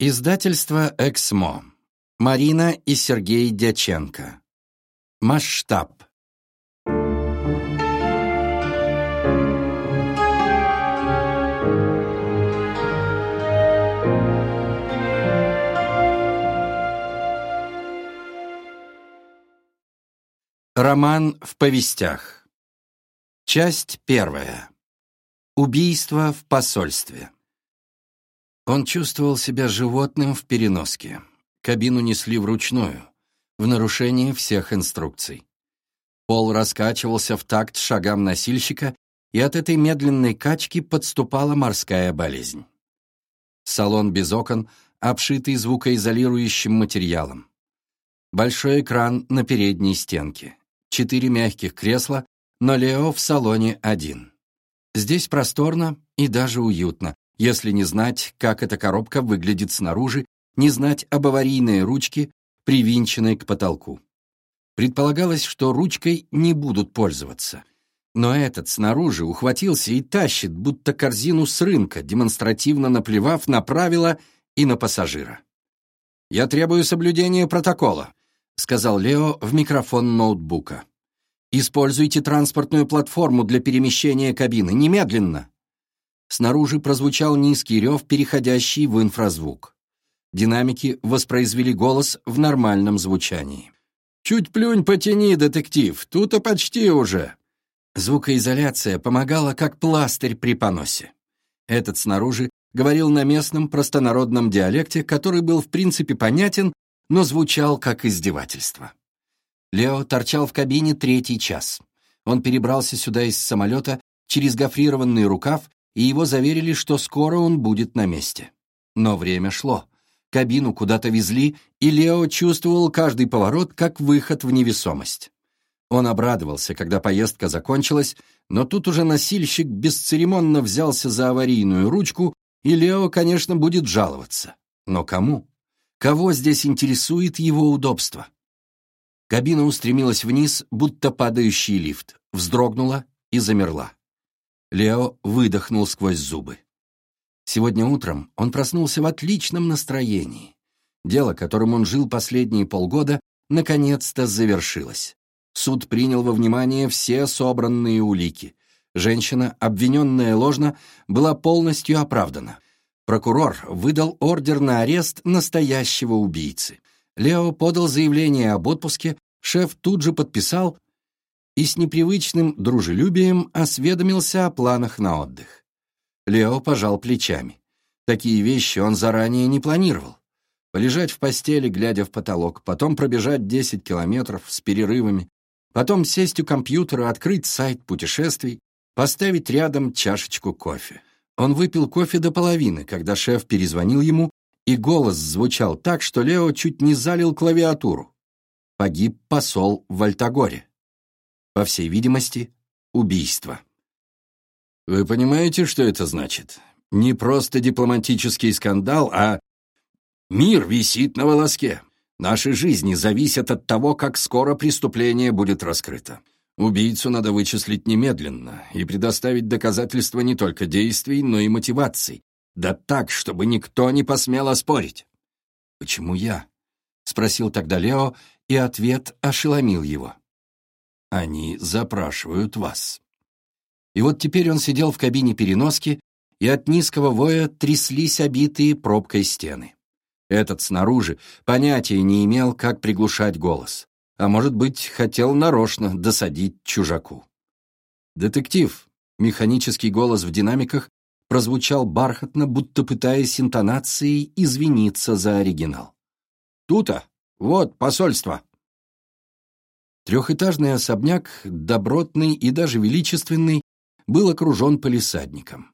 Издательство «Эксмо». Марина и Сергей Дяченко. Масштаб. Роман в повестях. Часть первая. Убийство в посольстве. Он чувствовал себя животным в переноске. Кабину несли вручную, в нарушении всех инструкций. Пол раскачивался в такт шагам носильщика, и от этой медленной качки подступала морская болезнь. Салон без окон, обшитый звукоизолирующим материалом. Большой экран на передней стенке. Четыре мягких кресла, но Лео в салоне один. Здесь просторно и даже уютно, если не знать, как эта коробка выглядит снаружи, не знать об аварийной ручке, привинченной к потолку. Предполагалось, что ручкой не будут пользоваться. Но этот снаружи ухватился и тащит, будто корзину с рынка, демонстративно наплевав на правила и на пассажира. «Я требую соблюдения протокола», — сказал Лео в микрофон ноутбука. «Используйте транспортную платформу для перемещения кабины немедленно». Снаружи прозвучал низкий рев, переходящий в инфразвук. Динамики воспроизвели голос в нормальном звучании. «Чуть плюнь потяни, детектив, тут-то почти уже». Звукоизоляция помогала как пластырь при поносе. Этот снаружи говорил на местном простонародном диалекте, который был в принципе понятен, но звучал как издевательство. Лео торчал в кабине третий час. Он перебрался сюда из самолета через гофрированный рукав и его заверили, что скоро он будет на месте. Но время шло. Кабину куда-то везли, и Лео чувствовал каждый поворот как выход в невесомость. Он обрадовался, когда поездка закончилась, но тут уже носильщик бесцеремонно взялся за аварийную ручку, и Лео, конечно, будет жаловаться. Но кому? Кого здесь интересует его удобство? Кабина устремилась вниз, будто падающий лифт, вздрогнула и замерла. Лео выдохнул сквозь зубы. Сегодня утром он проснулся в отличном настроении. Дело, которым он жил последние полгода, наконец-то завершилось. Суд принял во внимание все собранные улики. Женщина, обвиненная ложно, была полностью оправдана. Прокурор выдал ордер на арест настоящего убийцы. Лео подал заявление об отпуске, шеф тут же подписал, и с непривычным дружелюбием осведомился о планах на отдых. Лео пожал плечами. Такие вещи он заранее не планировал. Полежать в постели, глядя в потолок, потом пробежать 10 километров с перерывами, потом сесть у компьютера, открыть сайт путешествий, поставить рядом чашечку кофе. Он выпил кофе до половины, когда шеф перезвонил ему, и голос звучал так, что Лео чуть не залил клавиатуру. Погиб посол в Альтагоре. По всей видимости, убийство. Вы понимаете, что это значит? Не просто дипломатический скандал, а мир висит на волоске. Наши жизни зависят от того, как скоро преступление будет раскрыто. Убийцу надо вычислить немедленно и предоставить доказательства не только действий, но и мотиваций. Да так, чтобы никто не посмел оспорить. «Почему я?» — спросил тогда Лео, и ответ ошеломил его. Они запрашивают вас. И вот теперь он сидел в кабине переноски, и от низкого воя тряслись обитые пробкой стены. Этот снаружи понятия не имел, как приглушать голос, а может быть, хотел нарочно досадить чужаку. «Детектив!» — механический голос в динамиках прозвучал бархатно, будто пытаясь интонацией извиниться за оригинал. «Тута! Вот посольство!» Трехэтажный особняк, добротный и даже величественный, был окружен полисадником.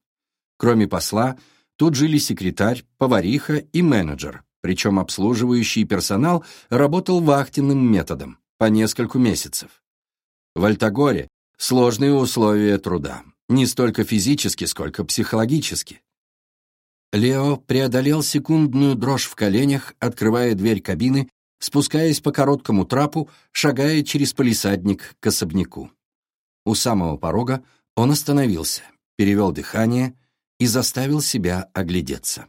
Кроме посла, тут жили секретарь, повариха и менеджер, причем обслуживающий персонал работал вахтенным методом по нескольку месяцев. В Альтагоре сложные условия труда, не столько физически, сколько психологически. Лео преодолел секундную дрожь в коленях, открывая дверь кабины спускаясь по короткому трапу, шагая через палисадник к особняку. У самого порога он остановился, перевел дыхание и заставил себя оглядеться.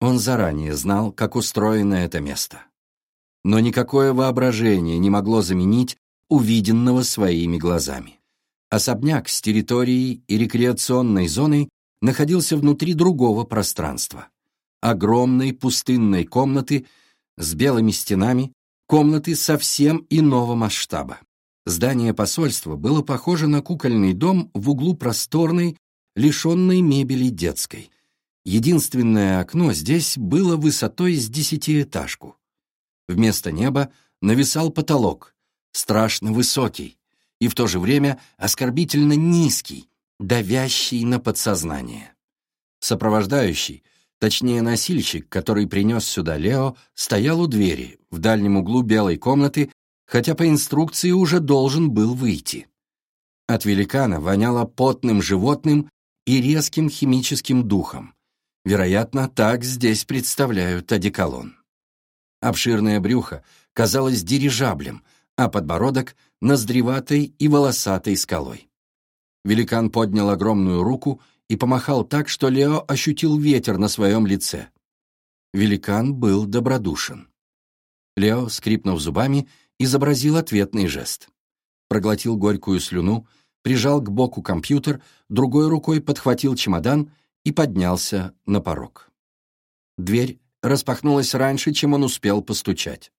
Он заранее знал, как устроено это место. Но никакое воображение не могло заменить увиденного своими глазами. Особняк с территорией и рекреационной зоной находился внутри другого пространства. Огромной пустынной комнаты с белыми стенами, комнаты совсем иного масштаба. Здание посольства было похоже на кукольный дом в углу просторной, лишенной мебели детской. Единственное окно здесь было высотой с десятиэтажку. Вместо неба нависал потолок, страшно высокий, и в то же время оскорбительно низкий, давящий на подсознание. Сопровождающий, точнее носильщик, который принес сюда Лео, стоял у двери, в дальнем углу белой комнаты, хотя по инструкции уже должен был выйти. От великана воняло потным животным и резким химическим духом. Вероятно, так здесь представляют одеколон. Обширное брюхо казалось дирижаблем, а подбородок — ноздреватой и волосатой скалой. Великан поднял огромную руку и помахал так, что Лео ощутил ветер на своем лице. Великан был добродушен. Лео, скрипнув зубами, изобразил ответный жест. Проглотил горькую слюну, прижал к боку компьютер, другой рукой подхватил чемодан и поднялся на порог. Дверь распахнулась раньше, чем он успел постучать.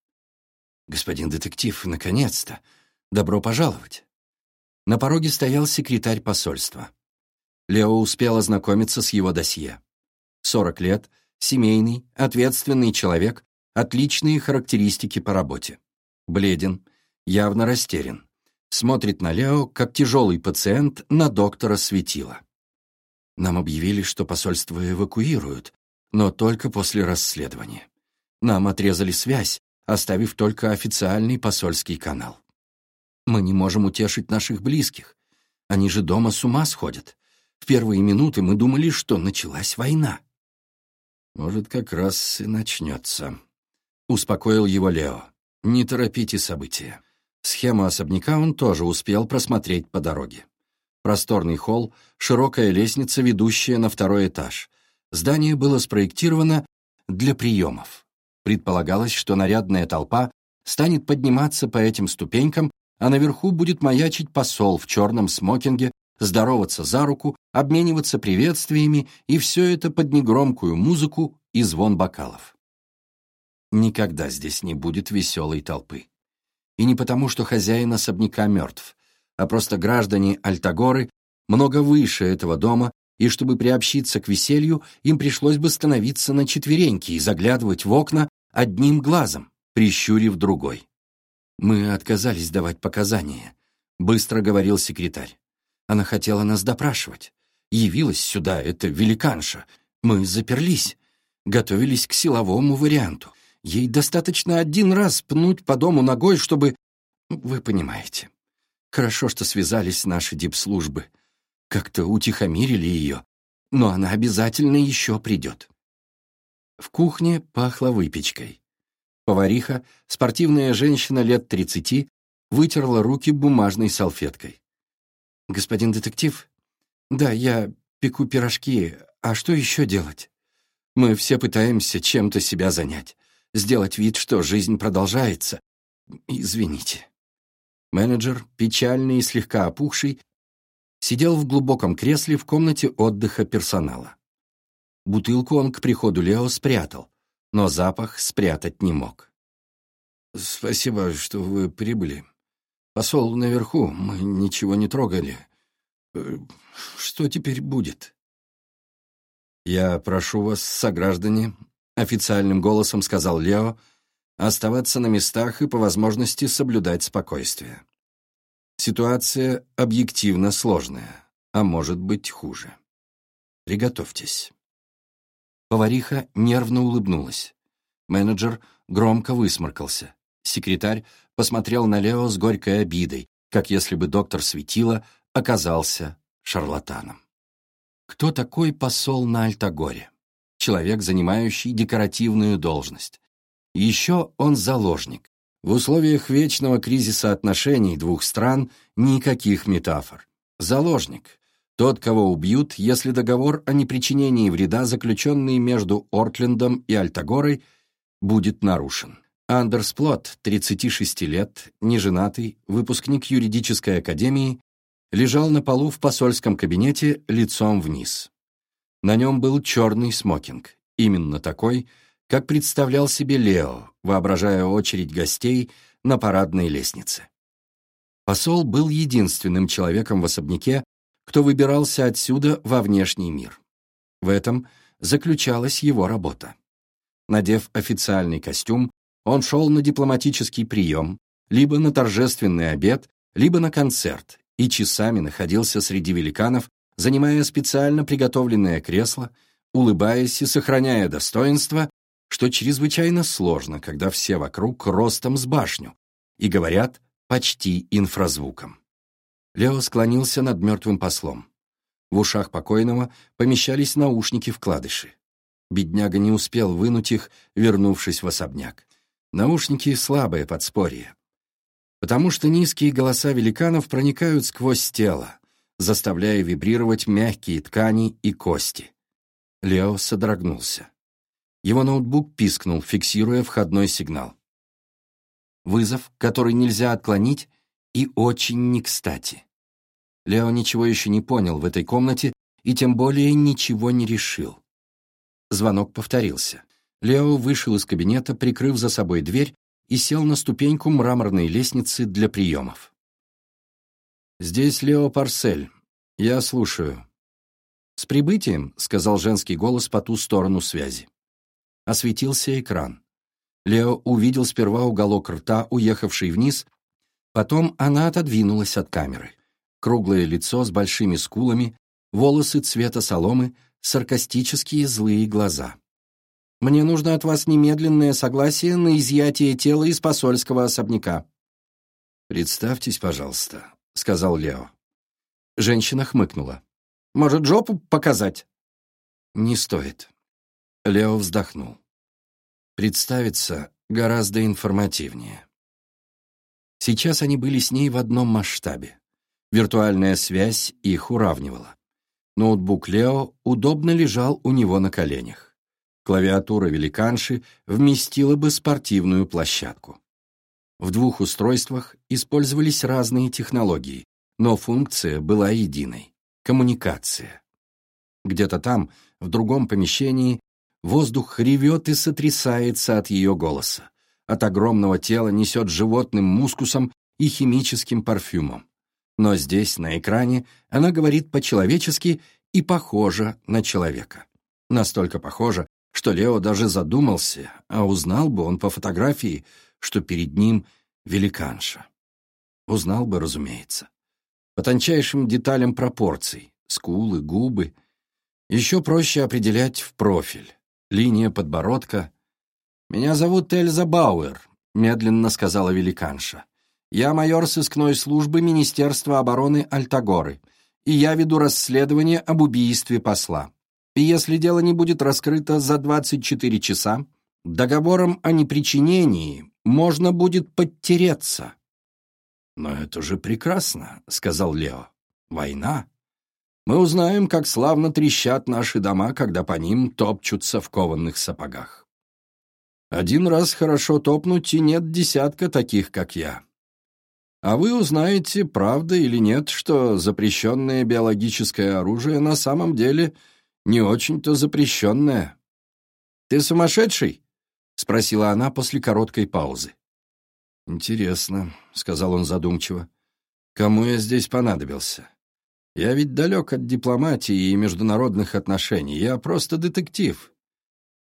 «Господин детектив, наконец-то! Добро пожаловать!» На пороге стоял секретарь посольства. Лео успел ознакомиться с его досье. Сорок лет, семейный, ответственный человек, отличные характеристики по работе. Бледен, явно растерян. Смотрит на Лео, как тяжелый пациент на доктора светила. Нам объявили, что посольство эвакуируют, но только после расследования. Нам отрезали связь, оставив только официальный посольский канал. Мы не можем утешить наших близких. Они же дома с ума сходят. В первые минуты мы думали, что началась война. Может, как раз и начнется. Успокоил его Лео. Не торопите события. Схему особняка он тоже успел просмотреть по дороге. Просторный холл, широкая лестница, ведущая на второй этаж. Здание было спроектировано для приемов. Предполагалось, что нарядная толпа станет подниматься по этим ступенькам, а наверху будет маячить посол в черном смокинге здороваться за руку, обмениваться приветствиями, и все это под негромкую музыку и звон бокалов. Никогда здесь не будет веселой толпы. И не потому, что хозяин особняка мертв, а просто граждане Альтагоры много выше этого дома, и чтобы приобщиться к веселью, им пришлось бы становиться на четвереньки и заглядывать в окна одним глазом, прищурив другой. «Мы отказались давать показания», — быстро говорил секретарь. Она хотела нас допрашивать. Явилась сюда эта великанша. Мы заперлись, готовились к силовому варианту. Ей достаточно один раз пнуть по дому ногой, чтобы... Вы понимаете. Хорошо, что связались наши дипслужбы. Как-то утихомирили ее. Но она обязательно еще придет. В кухне пахло выпечкой. Повариха, спортивная женщина лет тридцати, вытерла руки бумажной салфеткой. «Господин детектив?» «Да, я пеку пирожки. А что еще делать?» «Мы все пытаемся чем-то себя занять. Сделать вид, что жизнь продолжается. Извините». Менеджер, печальный и слегка опухший, сидел в глубоком кресле в комнате отдыха персонала. Бутылку он к приходу Лео спрятал, но запах спрятать не мог. «Спасибо, что вы прибыли», Посол наверху, мы ничего не трогали. Э, что теперь будет? Я прошу вас, сограждане, официальным голосом сказал Лео, оставаться на местах и по возможности соблюдать спокойствие. Ситуация объективно сложная, а может быть хуже. Приготовьтесь. Повариха нервно улыбнулась. Менеджер громко высморкался. Секретарь посмотрел на Лео с горькой обидой, как если бы доктор Светила оказался шарлатаном. Кто такой посол на Альтагоре? Человек, занимающий декоративную должность. Еще он заложник. В условиях вечного кризиса отношений двух стран никаких метафор. Заложник. Тот, кого убьют, если договор о непричинении вреда, заключенный между Ортлендом и Альтагорой, будет нарушен. Андерс Плот, 36 лет, неженатый, выпускник юридической академии, лежал на полу в посольском кабинете лицом вниз. На нем был черный смокинг, именно такой, как представлял себе Лео, воображая очередь гостей на парадной лестнице. Посол был единственным человеком в особняке, кто выбирался отсюда во внешний мир. В этом заключалась его работа. Надев официальный костюм, он шел на дипломатический прием, либо на торжественный обед, либо на концерт, и часами находился среди великанов, занимая специально приготовленное кресло, улыбаясь и сохраняя достоинство, что чрезвычайно сложно, когда все вокруг ростом с башню и говорят почти инфразвуком. Лео склонился над мертвым послом. В ушах покойного помещались наушники-вкладыши. Бедняга не успел вынуть их, вернувшись в особняк. Наушники — слабое подспорье. Потому что низкие голоса великанов проникают сквозь тело, заставляя вибрировать мягкие ткани и кости. Лео содрогнулся. Его ноутбук пискнул, фиксируя входной сигнал. Вызов, который нельзя отклонить, и очень не кстати. Лео ничего еще не понял в этой комнате и тем более ничего не решил. Звонок повторился. Лео вышел из кабинета, прикрыв за собой дверь, и сел на ступеньку мраморной лестницы для приемов. «Здесь Лео Парсель. Я слушаю». «С прибытием», — сказал женский голос по ту сторону связи. Осветился экран. Лео увидел сперва уголок рта, уехавший вниз, потом она отодвинулась от камеры. Круглое лицо с большими скулами, волосы цвета соломы, саркастические злые глаза. Мне нужно от вас немедленное согласие на изъятие тела из посольского особняка». «Представьтесь, пожалуйста», — сказал Лео. Женщина хмыкнула. «Может, жопу показать?» «Не стоит». Лео вздохнул. «Представиться гораздо информативнее». Сейчас они были с ней в одном масштабе. Виртуальная связь их уравнивала. Ноутбук Лео удобно лежал у него на коленях. Клавиатура великанши вместила бы спортивную площадку. В двух устройствах использовались разные технологии, но функция была единой — коммуникация. Где-то там, в другом помещении, воздух ревет и сотрясается от ее голоса. От огромного тела несет животным мускусом и химическим парфюмом. Но здесь, на экране, она говорит по-человечески и похожа на человека. Настолько похожа, что Лео даже задумался, а узнал бы он по фотографии, что перед ним великанша. Узнал бы, разумеется. По тончайшим деталям пропорций, скулы, губы. Еще проще определять в профиль. Линия подбородка. «Меня зовут Эльза Бауэр», — медленно сказала великанша. «Я майор сыскной службы Министерства обороны Альтагоры, и я веду расследование об убийстве посла. И если дело не будет раскрыто за 24 часа, договором о непричинении можно будет подтереться. «Но это же прекрасно», — сказал Лео. «Война. Мы узнаем, как славно трещат наши дома, когда по ним топчутся в кованных сапогах. Один раз хорошо топнуть, и нет десятка таких, как я. А вы узнаете, правда или нет, что запрещенное биологическое оружие на самом деле — не очень-то запрещенная. «Ты сумасшедший?» — спросила она после короткой паузы. «Интересно», — сказал он задумчиво, — «кому я здесь понадобился? Я ведь далек от дипломатии и международных отношений, я просто детектив.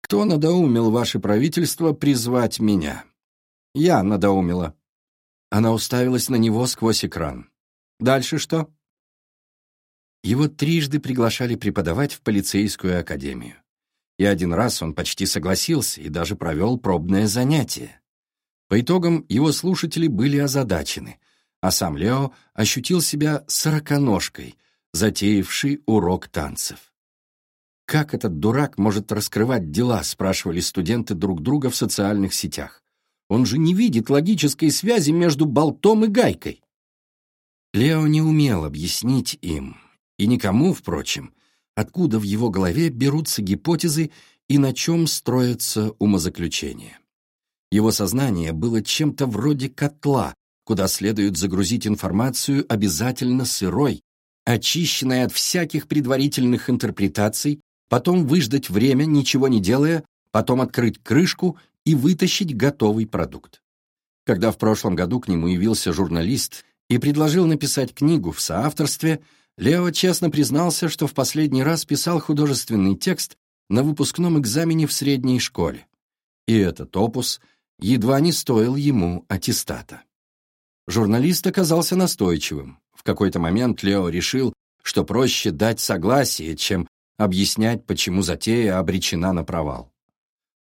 Кто надоумил ваше правительство призвать меня?» «Я надоумила». Она уставилась на него сквозь экран. «Дальше что?» Его трижды приглашали преподавать в полицейскую академию. И один раз он почти согласился и даже провел пробное занятие. По итогам его слушатели были озадачены, а сам Лео ощутил себя сороконожкой, затеявший урок танцев. «Как этот дурак может раскрывать дела?» — спрашивали студенты друг друга в социальных сетях. «Он же не видит логической связи между болтом и гайкой». Лео не умел объяснить им, И никому, впрочем, откуда в его голове берутся гипотезы и на чем строятся умозаключения. Его сознание было чем-то вроде котла, куда следует загрузить информацию обязательно сырой, очищенной от всяких предварительных интерпретаций, потом выждать время, ничего не делая, потом открыть крышку и вытащить готовый продукт. Когда в прошлом году к нему явился журналист и предложил написать книгу в соавторстве, Лео честно признался, что в последний раз писал художественный текст на выпускном экзамене в средней школе. И этот опус едва не стоил ему аттестата. Журналист оказался настойчивым. В какой-то момент Лео решил, что проще дать согласие, чем объяснять, почему затея обречена на провал.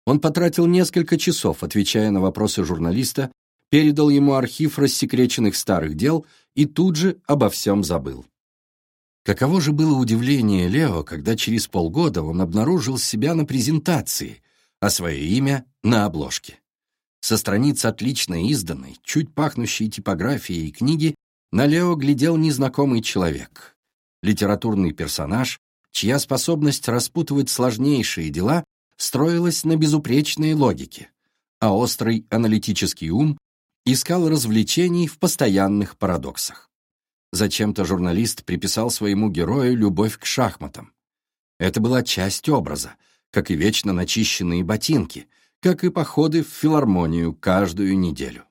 Он потратил несколько часов, отвечая на вопросы журналиста, передал ему архив рассекреченных старых дел и тут же обо всем забыл. Каково же было удивление Лео, когда через полгода он обнаружил себя на презентации, а свое имя на обложке. Со страниц отлично изданной, чуть пахнущей типографией книги на Лео глядел незнакомый человек. Литературный персонаж, чья способность распутывать сложнейшие дела строилась на безупречной логике, а острый аналитический ум искал развлечений в постоянных парадоксах. Зачем-то журналист приписал своему герою любовь к шахматам. Это была часть образа, как и вечно начищенные ботинки, как и походы в филармонию каждую неделю.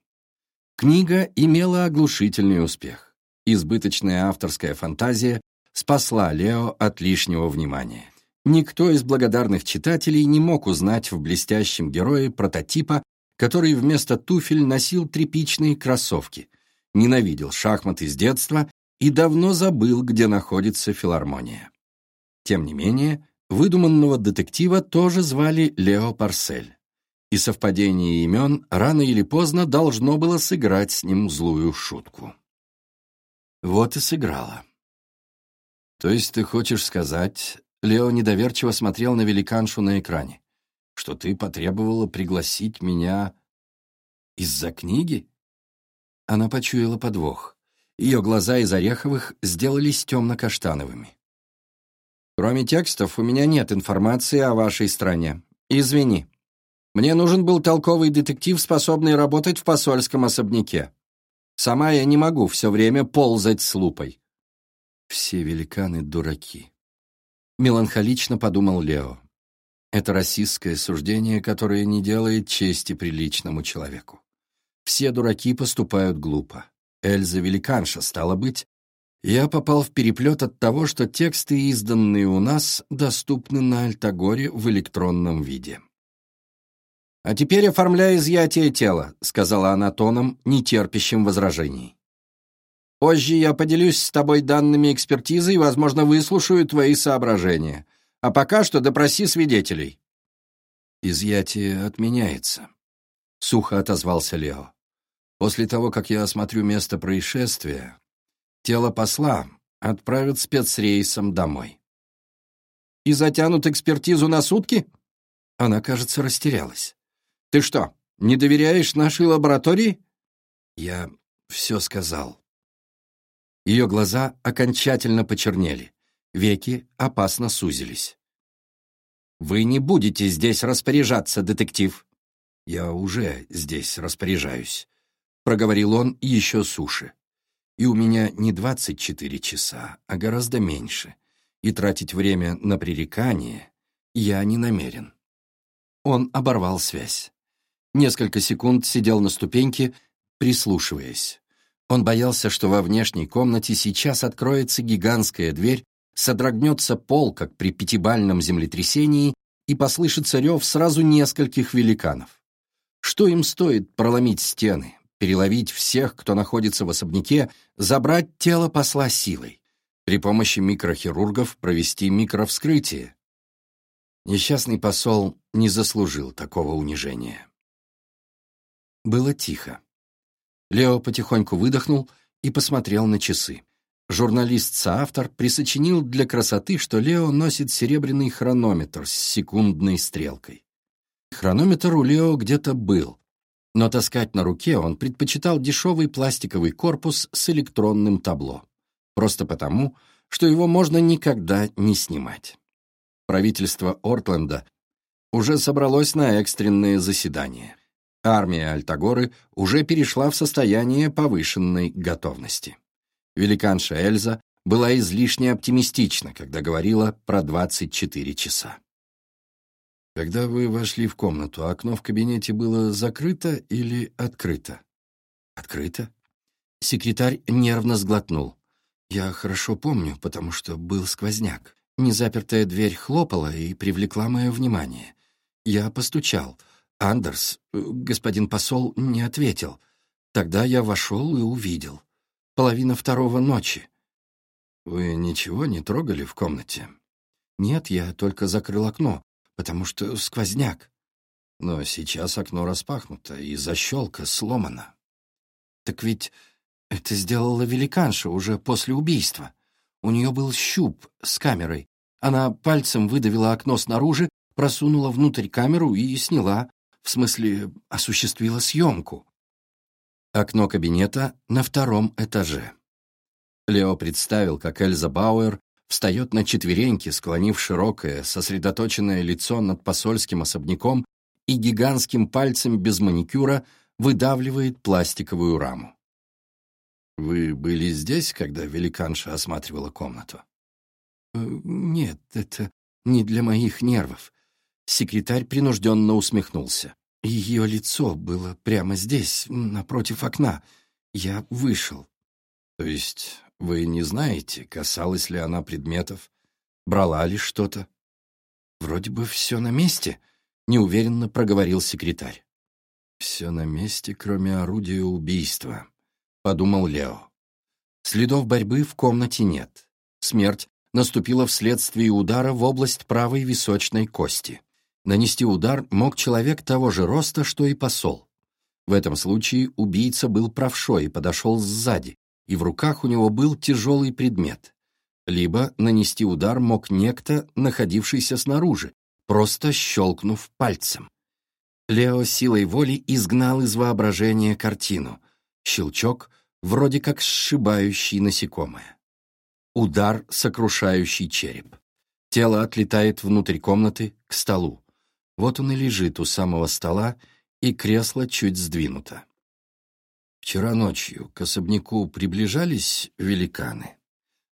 Книга имела оглушительный успех. Избыточная авторская фантазия спасла Лео от лишнего внимания. Никто из благодарных читателей не мог узнать в блестящем герое прототипа, который вместо туфель носил тряпичные кроссовки, ненавидел шахматы с детства и давно забыл, где находится филармония. Тем не менее, выдуманного детектива тоже звали Лео Парсель, и совпадение имен рано или поздно должно было сыграть с ним злую шутку. Вот и сыграло. То есть ты хочешь сказать, Лео недоверчиво смотрел на великаншу на экране, что ты потребовала пригласить меня из-за книги? Она почуяла подвох. Ее глаза из ореховых сделались темно-каштановыми. «Кроме текстов, у меня нет информации о вашей стране. Извини. Мне нужен был толковый детектив, способный работать в посольском особняке. Сама я не могу все время ползать с лупой». «Все великаны дураки», — меланхолично подумал Лео. Это расистское суждение, которое не делает чести приличному человеку. Все дураки поступают глупо. Эльза великанша, стало быть. Я попал в переплет от того, что тексты, изданные у нас, доступны на Альтагоре в электронном виде. «А теперь оформляй изъятие тела», — сказала она тоном, нетерпящим возражений. «Позже я поделюсь с тобой данными экспертизы и, возможно, выслушаю твои соображения. А пока что допроси свидетелей». «Изъятие отменяется», — сухо отозвался Лео. После того, как я осмотрю место происшествия, тело посла отправят спецрейсом домой. «И затянут экспертизу на сутки?» Она, кажется, растерялась. «Ты что, не доверяешь нашей лаборатории?» Я все сказал. Ее глаза окончательно почернели, веки опасно сузились. «Вы не будете здесь распоряжаться, детектив!» «Я уже здесь распоряжаюсь», — проговорил он еще суше. «И у меня не двадцать четыре часа, а гораздо меньше, и тратить время на пререкание я не намерен». Он оборвал связь. Несколько секунд сидел на ступеньке, прислушиваясь. Он боялся, что во внешней комнате сейчас откроется гигантская дверь, содрогнется пол, как при пятибальном землетрясении, и послышится рев сразу нескольких великанов. Что им стоит проломить стены, переловить всех, кто находится в особняке, забрать тело посла силой, при помощи микрохирургов провести микровскрытие. Несчастный посол не заслужил такого унижения. Было тихо. Лео потихоньку выдохнул и посмотрел на часы. Журналист-соавтор присочинил для красоты, что Лео носит серебряный хронометр с секундной стрелкой. Хронометр у Лео где-то был, но таскать на руке он предпочитал дешевый пластиковый корпус с электронным табло. Просто потому, что его можно никогда не снимать. Правительство Ортленда уже собралось на экстренные заседания. Армия Альтагоры уже перешла в состояние повышенной готовности. Великанша Эльза была излишне оптимистична, когда говорила про 24 часа. Когда вы вошли в комнату, окно в кабинете было закрыто или открыто? Открыто? Секретарь нервно сглотнул. Я хорошо помню, потому что был сквозняк. Незапертая дверь хлопала и привлекла мое внимание. Я постучал. Андерс, э, господин посол, не ответил. Тогда я вошел и увидел. Половина второго ночи. Вы ничего не трогали в комнате? Нет, я только закрыл окно, потому что сквозняк. Но сейчас окно распахнуто, и защелка сломана. Так ведь это сделала великанша уже после убийства. У нее был щуп с камерой. Она пальцем выдавила окно снаружи, просунула внутрь камеру и сняла, в смысле, осуществила съемку. Окно кабинета на втором этаже. Лео представил, как Эльза Бауэр встает на четвереньки, склонив широкое, сосредоточенное лицо над посольским особняком и гигантским пальцем без маникюра выдавливает пластиковую раму. «Вы были здесь, когда великанша осматривала комнату?» «Э, «Нет, это не для моих нервов». Секретарь принужденно усмехнулся. Ее лицо было прямо здесь, напротив окна. Я вышел. То есть вы не знаете, касалась ли она предметов, брала ли что-то? Вроде бы все на месте, неуверенно проговорил секретарь. Все на месте, кроме орудия убийства, подумал Лео. Следов борьбы в комнате нет. Смерть наступила вследствие удара в область правой височной кости. Нанести удар мог человек того же роста, что и посол. В этом случае убийца был правшой и подошел сзади, и в руках у него был тяжелый предмет. Либо нанести удар мог некто, находившийся снаружи, просто щелкнув пальцем. Лео силой воли изгнал из воображения картину. Щелчок, вроде как сшибающий насекомое. Удар, сокрушающий череп. Тело отлетает внутрь комнаты, к столу. Вот он и лежит у самого стола, и кресло чуть сдвинуто. Вчера ночью к особняку приближались великаны?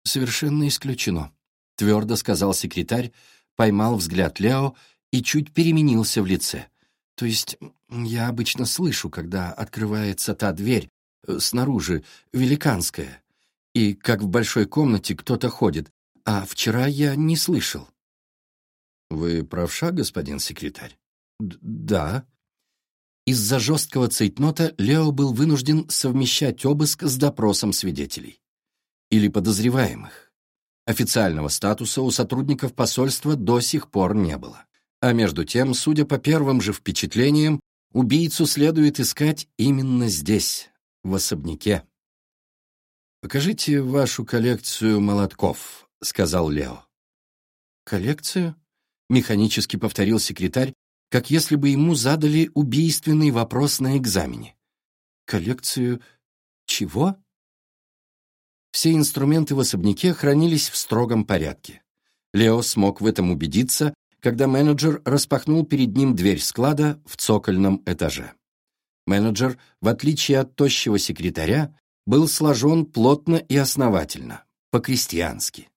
Совершенно исключено, твердо сказал секретарь, поймал взгляд Лео и чуть переменился в лице. То есть я обычно слышу, когда открывается та дверь, э, снаружи, великанская, и как в большой комнате кто-то ходит, а вчера я не слышал. «Вы правша, господин секретарь?» «Да», из-за жесткого цейтнота Лео был вынужден совмещать обыск с допросом свидетелей. Или подозреваемых. Официального статуса у сотрудников посольства до сих пор не было. А между тем, судя по первым же впечатлениям, убийцу следует искать именно здесь, в особняке. «Покажите вашу коллекцию молотков», — сказал Лео. «Коллекцию?» — механически повторил секретарь, как если бы ему задали убийственный вопрос на экзамене. Коллекцию чего? Все инструменты в особняке хранились в строгом порядке. Лео смог в этом убедиться, когда менеджер распахнул перед ним дверь склада в цокольном этаже. Менеджер, в отличие от тощего секретаря, был сложен плотно и основательно, по-крестьянски.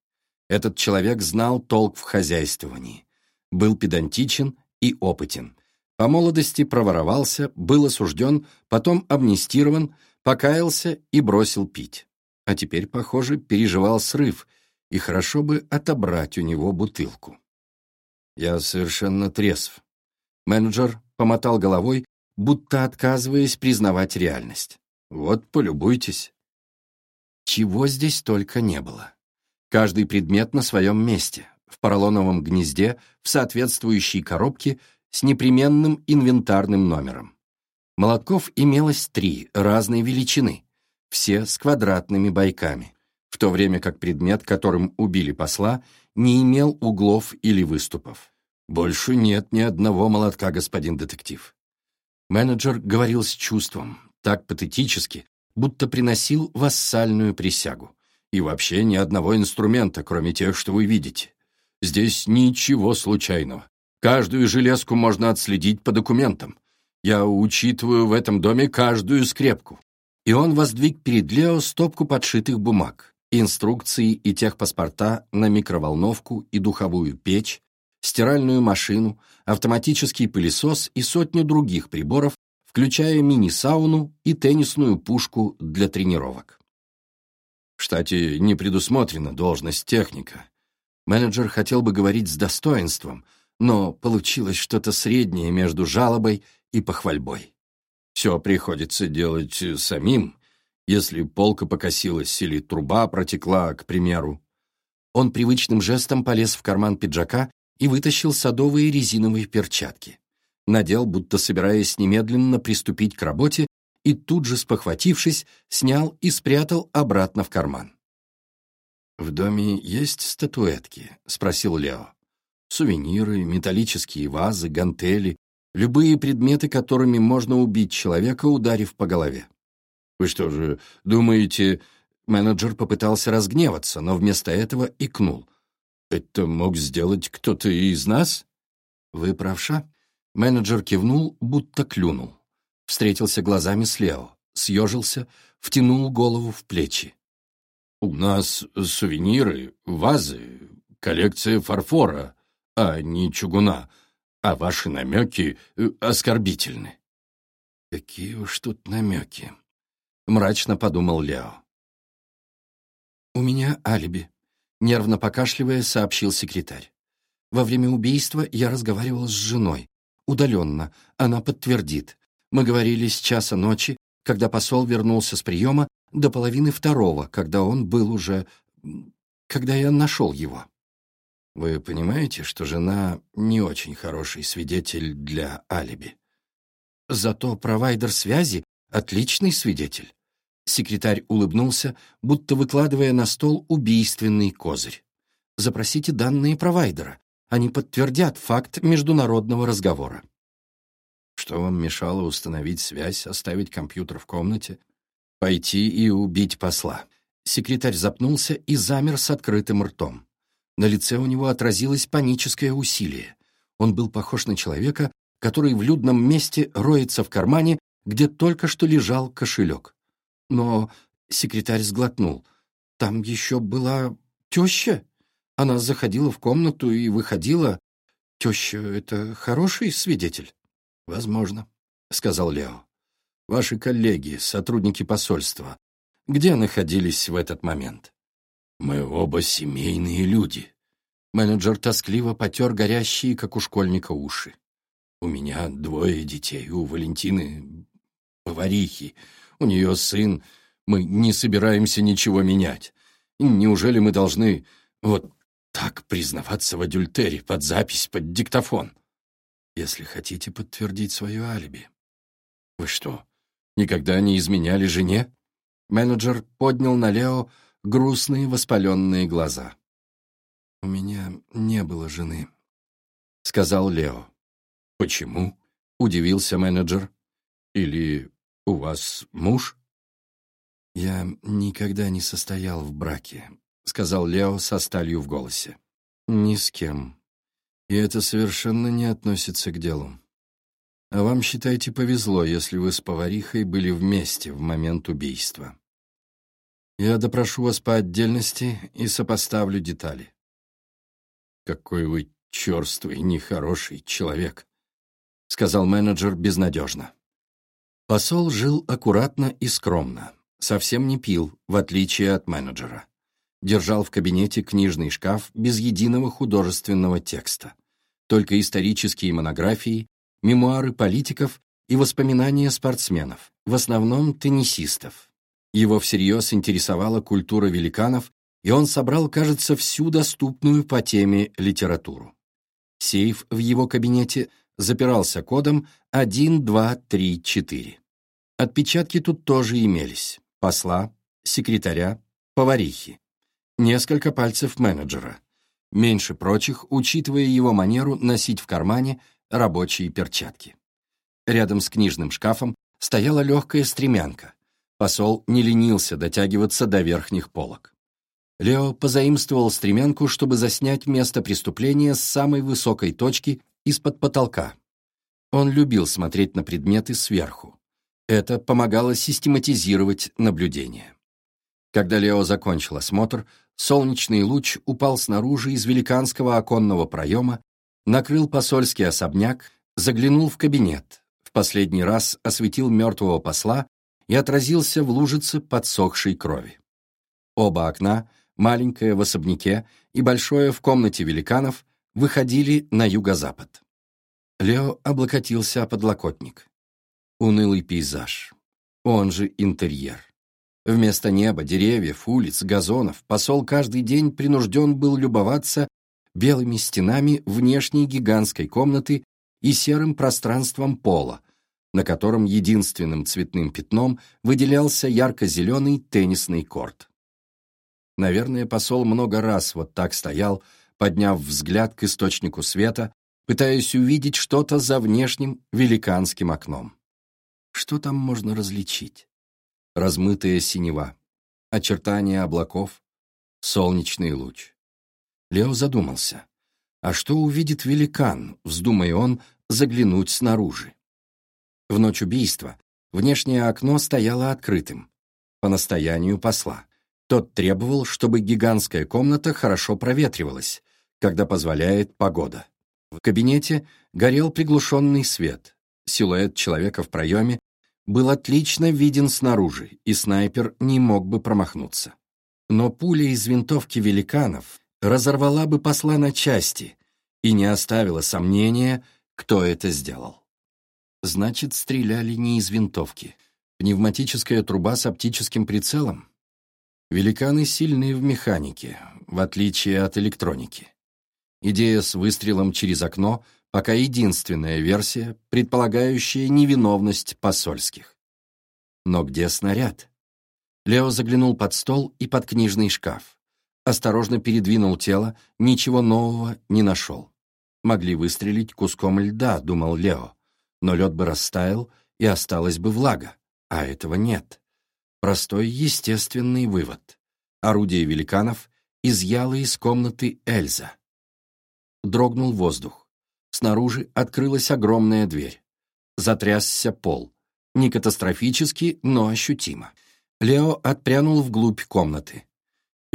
Этот человек знал толк в хозяйствовании, был педантичен и опытен. По молодости проворовался, был осужден, потом амнистирован, покаялся и бросил пить. А теперь, похоже, переживал срыв, и хорошо бы отобрать у него бутылку. Я совершенно трезв. Менеджер помотал головой, будто отказываясь признавать реальность. Вот, полюбуйтесь. Чего здесь только не было. Каждый предмет на своем месте в поролоновом гнезде в соответствующей коробке с непременным инвентарным номером. Молотков имелось три разной величины, все с квадратными бойками, в то время как предмет, которым убили посла, не имел углов или выступов. «Больше нет ни одного молотка, господин детектив». Менеджер говорил с чувством, так патетически, будто приносил вассальную присягу. И вообще ни одного инструмента, кроме тех, что вы видите. Здесь ничего случайного. Каждую железку можно отследить по документам. Я учитываю в этом доме каждую скрепку». И он воздвиг перед Лео стопку подшитых бумаг, инструкции и техпаспорта на микроволновку и духовую печь, стиральную машину, автоматический пылесос и сотню других приборов, включая мини-сауну и теннисную пушку для тренировок. В штате не предусмотрена должность техника. Менеджер хотел бы говорить с достоинством, но получилось что-то среднее между жалобой и похвальбой. Все приходится делать самим, если полка покосилась или труба протекла, к примеру. Он привычным жестом полез в карман пиджака и вытащил садовые резиновые перчатки. Надел, будто собираясь немедленно приступить к работе, и тут же, спохватившись, снял и спрятал обратно в карман. «В доме есть статуэтки?» — спросил Лео. «Сувениры, металлические вазы, гантели, любые предметы, которыми можно убить человека, ударив по голове». «Вы что же, думаете...» Менеджер попытался разгневаться, но вместо этого икнул. «Это мог сделать кто-то из нас?» «Вы правша?» Менеджер кивнул, будто клюнул. Встретился глазами с Лео, съежился, втянул голову в плечи. «У нас сувениры, вазы, коллекция фарфора, а не чугуна, а ваши намеки э, оскорбительны». «Какие уж тут намеки», — мрачно подумал Лео. «У меня алиби», — нервно покашливая, сообщил секретарь. «Во время убийства я разговаривал с женой. Удаленно. Она подтвердит. Мы говорили с часа ночи, когда посол вернулся с приема, до половины второго, когда он был уже... когда я нашел его. Вы понимаете, что жена не очень хороший свидетель для алиби? Зато провайдер связи — отличный свидетель. Секретарь улыбнулся, будто выкладывая на стол убийственный козырь. Запросите данные провайдера. Они подтвердят факт международного разговора. Что вам мешало установить связь, оставить компьютер в комнате, пойти и убить посла? Секретарь запнулся и замер с открытым ртом. На лице у него отразилось паническое усилие. Он был похож на человека, который в людном месте роется в кармане, где только что лежал кошелек. Но секретарь сглотнул. Там еще была теща. Она заходила в комнату и выходила. Теща — это хороший свидетель? «Возможно», — сказал Лео. «Ваши коллеги, сотрудники посольства, где находились в этот момент?» «Мы оба семейные люди». Менеджер тоскливо потер горящие, как у школьника, уши. «У меня двое детей, у Валентины поварихи, у нее сын. Мы не собираемся ничего менять. Неужели мы должны вот так признаваться в адюльтере под запись, под диктофон?» если хотите подтвердить свое алиби. Вы что, никогда не изменяли жене? Менеджер поднял на Лео грустные воспаленные глаза. «У меня не было жены», — сказал Лео. «Почему?» — удивился менеджер. «Или у вас муж?» «Я никогда не состоял в браке», — сказал Лео со сталью в голосе. «Ни с кем. И это совершенно не относится к делу. А вам, считайте, повезло, если вы с поварихой были вместе в момент убийства. Я допрошу вас по отдельности и сопоставлю детали. Какой вы черствый, нехороший человек, сказал менеджер безнадежно. Посол жил аккуратно и скромно, совсем не пил, в отличие от менеджера держал в кабинете книжный шкаф без единого художественного текста. Только исторические монографии, мемуары политиков и воспоминания спортсменов, в основном теннисистов. Его всерьез интересовала культура великанов, и он собрал, кажется, всю доступную по теме литературу. Сейф в его кабинете запирался кодом 1234. Отпечатки тут тоже имелись. Посла, секретаря, поварихи несколько пальцев менеджера, меньше прочих, учитывая его манеру носить в кармане рабочие перчатки. Рядом с книжным шкафом стояла легкая стремянка. Посол не ленился дотягиваться до верхних полок. Лео позаимствовал стремянку, чтобы заснять место преступления с самой высокой точки из-под потолка. Он любил смотреть на предметы сверху. Это помогало систематизировать наблюдение. Когда Лео закончил осмотр, солнечный луч упал снаружи из великанского оконного проема, накрыл посольский особняк, заглянул в кабинет, в последний раз осветил мертвого посла и отразился в лужице подсохшей крови. Оба окна, маленькое в особняке и большое в комнате великанов, выходили на юго-запад. Лео облокотился о подлокотник. Унылый пейзаж. Он же интерьер. Вместо неба, деревьев, улиц, газонов посол каждый день принужден был любоваться белыми стенами внешней гигантской комнаты и серым пространством пола, на котором единственным цветным пятном выделялся ярко-зеленый теннисный корт. Наверное, посол много раз вот так стоял, подняв взгляд к источнику света, пытаясь увидеть что-то за внешним великанским окном. Что там можно различить? размытая синева, очертания облаков, солнечный луч. Лео задумался. А что увидит великан, вздумая он заглянуть снаружи? В ночь убийства внешнее окно стояло открытым, по настоянию посла. Тот требовал, чтобы гигантская комната хорошо проветривалась, когда позволяет погода. В кабинете горел приглушенный свет. Силуэт человека в проеме был отлично виден снаружи, и снайпер не мог бы промахнуться. Но пуля из винтовки великанов разорвала бы посла на части и не оставила сомнения, кто это сделал. Значит, стреляли не из винтовки. Пневматическая труба с оптическим прицелом? Великаны сильны в механике, в отличие от электроники. Идея с выстрелом через окно пока единственная версия, предполагающая невиновность посольских. Но где снаряд? Лео заглянул под стол и под книжный шкаф. Осторожно передвинул тело, ничего нового не нашел. Могли выстрелить куском льда, думал Лео, но лед бы растаял, и осталась бы влага, а этого нет. Простой естественный вывод. Орудие великанов изъяло из комнаты Эльза. Дрогнул воздух. Снаружи открылась огромная дверь. Затрясся пол. Не катастрофически, но ощутимо. Лео отпрянул вглубь комнаты.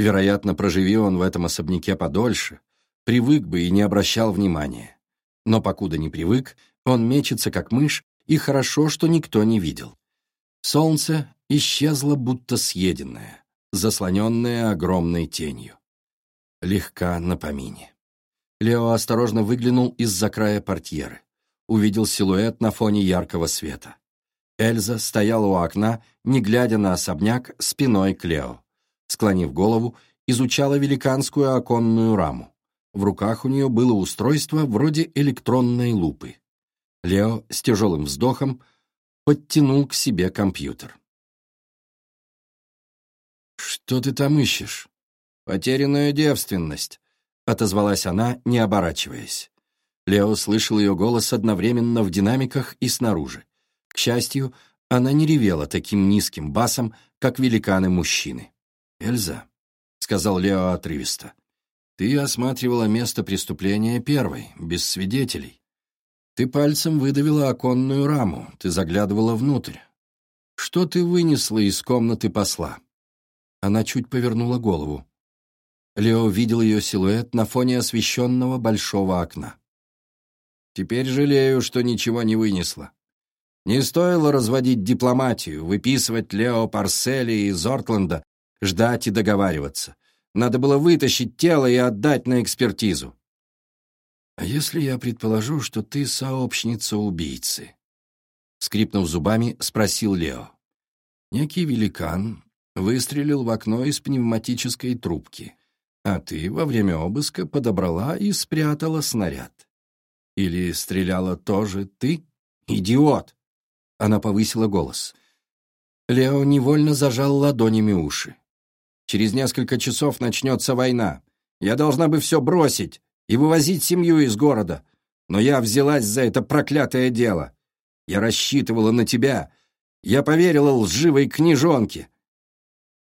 Вероятно, проживи он в этом особняке подольше, привык бы и не обращал внимания. Но покуда не привык, он мечется как мышь, и хорошо, что никто не видел. Солнце исчезло, будто съеденное, заслоненное огромной тенью. Легка на помине. Лео осторожно выглянул из-за края портьеры. Увидел силуэт на фоне яркого света. Эльза стояла у окна, не глядя на особняк, спиной к Лео. Склонив голову, изучала великанскую оконную раму. В руках у нее было устройство вроде электронной лупы. Лео с тяжелым вздохом подтянул к себе компьютер. «Что ты там ищешь?» «Потерянную девственность», отозвалась она, не оборачиваясь. Лео слышал ее голос одновременно в динамиках и снаружи. К счастью, она не ревела таким низким басом, как великаны-мужчины. «Эльза», — сказал Лео отрывисто, — «ты осматривала место преступления первой, без свидетелей. Ты пальцем выдавила оконную раму, ты заглядывала внутрь. Что ты вынесла из комнаты посла?» Она чуть повернула голову. Лео видел ее силуэт на фоне освещенного большого окна. «Теперь жалею, что ничего не вынесла. Не стоило разводить дипломатию, выписывать Лео Парсели из Ортленда, ждать и договариваться. Надо было вытащить тело и отдать на экспертизу». «А если я предположу, что ты сообщница убийцы?» Скрипнув зубами, спросил Лео. Некий великан выстрелил в окно из пневматической трубки а ты во время обыска подобрала и спрятала снаряд. Или стреляла тоже ты? Идиот!» Она повысила голос. Лео невольно зажал ладонями уши. «Через несколько часов начнется война. Я должна бы все бросить и вывозить семью из города. Но я взялась за это проклятое дело. Я рассчитывала на тебя. Я поверила лживой книжонке».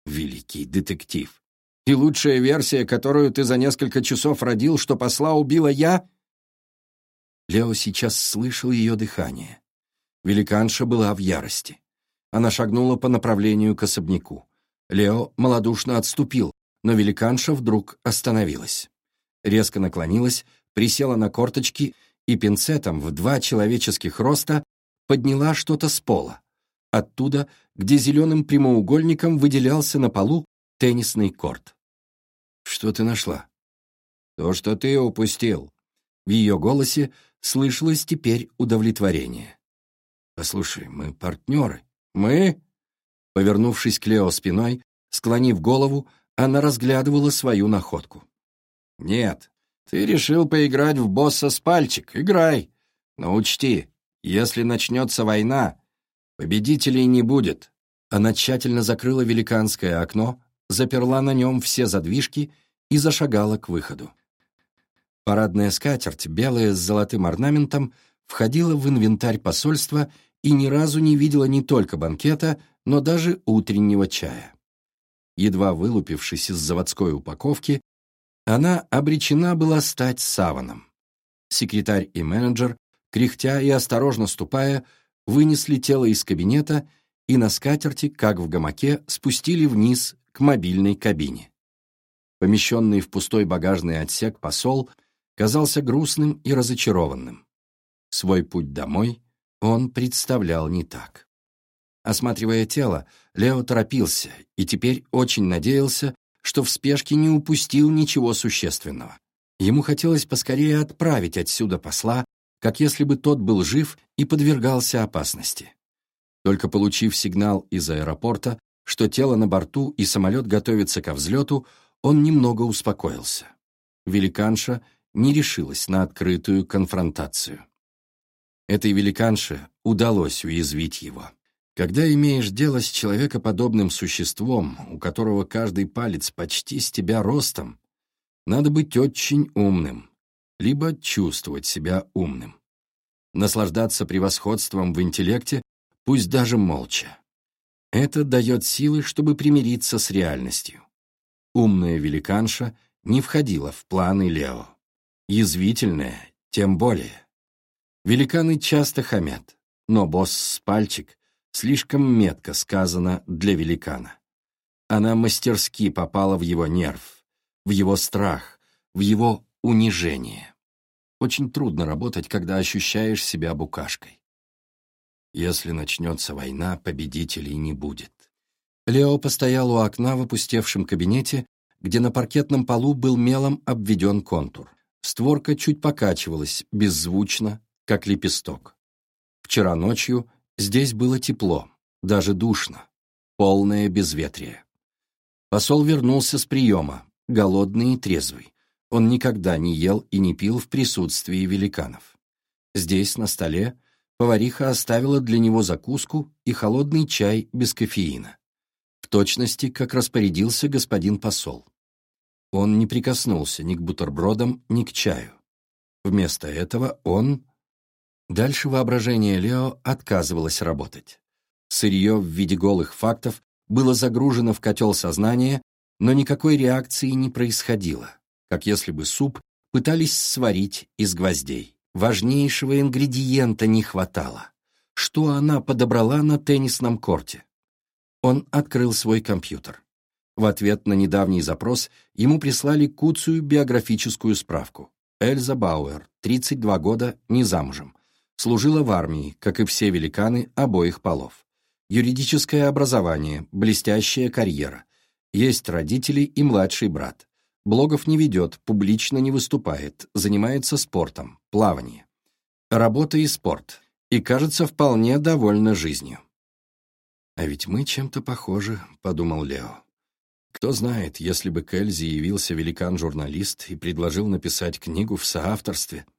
«Великий детектив! И лучшая версия, которую ты за несколько часов родил, что посла убила я?» Лео сейчас слышал ее дыхание. Великанша была в ярости. Она шагнула по направлению к особняку. Лео малодушно отступил, но великанша вдруг остановилась. Резко наклонилась, присела на корточки и пинцетом в два человеческих роста подняла что-то с пола. Оттуда, где зеленым прямоугольником выделялся на полу теннисный корт. «Что ты нашла?» «То, что ты упустил». В ее голосе слышалось теперь удовлетворение. «Послушай, мы партнеры». «Мы?» Повернувшись к Лео спиной, склонив голову, она разглядывала свою находку. «Нет, ты решил поиграть в босса с пальчик. Играй. Но учти, если начнется война, победителей не будет». Она тщательно закрыла великанское окно, заперла на нем все задвижки и зашагала к выходу. Парадная скатерть, белая с золотым орнаментом, входила в инвентарь посольства и ни разу не видела не только банкета, но даже утреннего чая. Едва вылупившись из заводской упаковки, она обречена была стать саваном. Секретарь и менеджер, кряхтя и осторожно ступая, вынесли тело из кабинета и на скатерти, как в гамаке, спустили вниз к мобильной кабине. Помещенный в пустой багажный отсек посол казался грустным и разочарованным. Свой путь домой он представлял не так. Осматривая тело, Лео торопился и теперь очень надеялся, что в спешке не упустил ничего существенного. Ему хотелось поскорее отправить отсюда посла, как если бы тот был жив и подвергался опасности. Только получив сигнал из аэропорта, что тело на борту и самолет готовится ко взлету, он немного успокоился. Великанша не решилась на открытую конфронтацию. Этой великанше удалось уязвить его. Когда имеешь дело с человекоподобным существом, у которого каждый палец почти с тебя ростом, надо быть очень умным, либо чувствовать себя умным. Наслаждаться превосходством в интеллекте, пусть даже молча. Это дает силы, чтобы примириться с реальностью. Умная великанша не входила в планы Лео. Язвительная, тем более. Великаны часто хамят, но босс с пальчик слишком метко сказано для великана. Она мастерски попала в его нерв, в его страх, в его унижение. Очень трудно работать, когда ощущаешь себя букашкой. Если начнется война, победителей не будет. Лео постоял у окна в опустевшем кабинете, где на паркетном полу был мелом обведен контур. Створка чуть покачивалась, беззвучно, как лепесток. Вчера ночью здесь было тепло, даже душно, полное безветрие. Посол вернулся с приема, голодный и трезвый. Он никогда не ел и не пил в присутствии великанов. Здесь, на столе, повариха оставила для него закуску и холодный чай без кофеина. В точности, как распорядился господин посол. Он не прикоснулся ни к бутербродам, ни к чаю. Вместо этого он Дальше воображение Лео отказывалось работать. Сырье в виде голых фактов было загружено в котел сознания, но никакой реакции не происходило, как если бы суп пытались сварить из гвоздей. Важнейшего ингредиента не хватало. Что она подобрала на теннисном корте? Он открыл свой компьютер. В ответ на недавний запрос ему прислали куцую биографическую справку. Эльза Бауэр, 32 года, не замужем служила в армии, как и все великаны обоих полов. Юридическое образование, блестящая карьера. Есть родители и младший брат. Блогов не ведет, публично не выступает, занимается спортом, плавание. Работа и спорт. И, кажется, вполне довольна жизнью. «А ведь мы чем-то похожи», — подумал Лео. Кто знает, если бы к Эльзе явился великан-журналист и предложил написать книгу в соавторстве —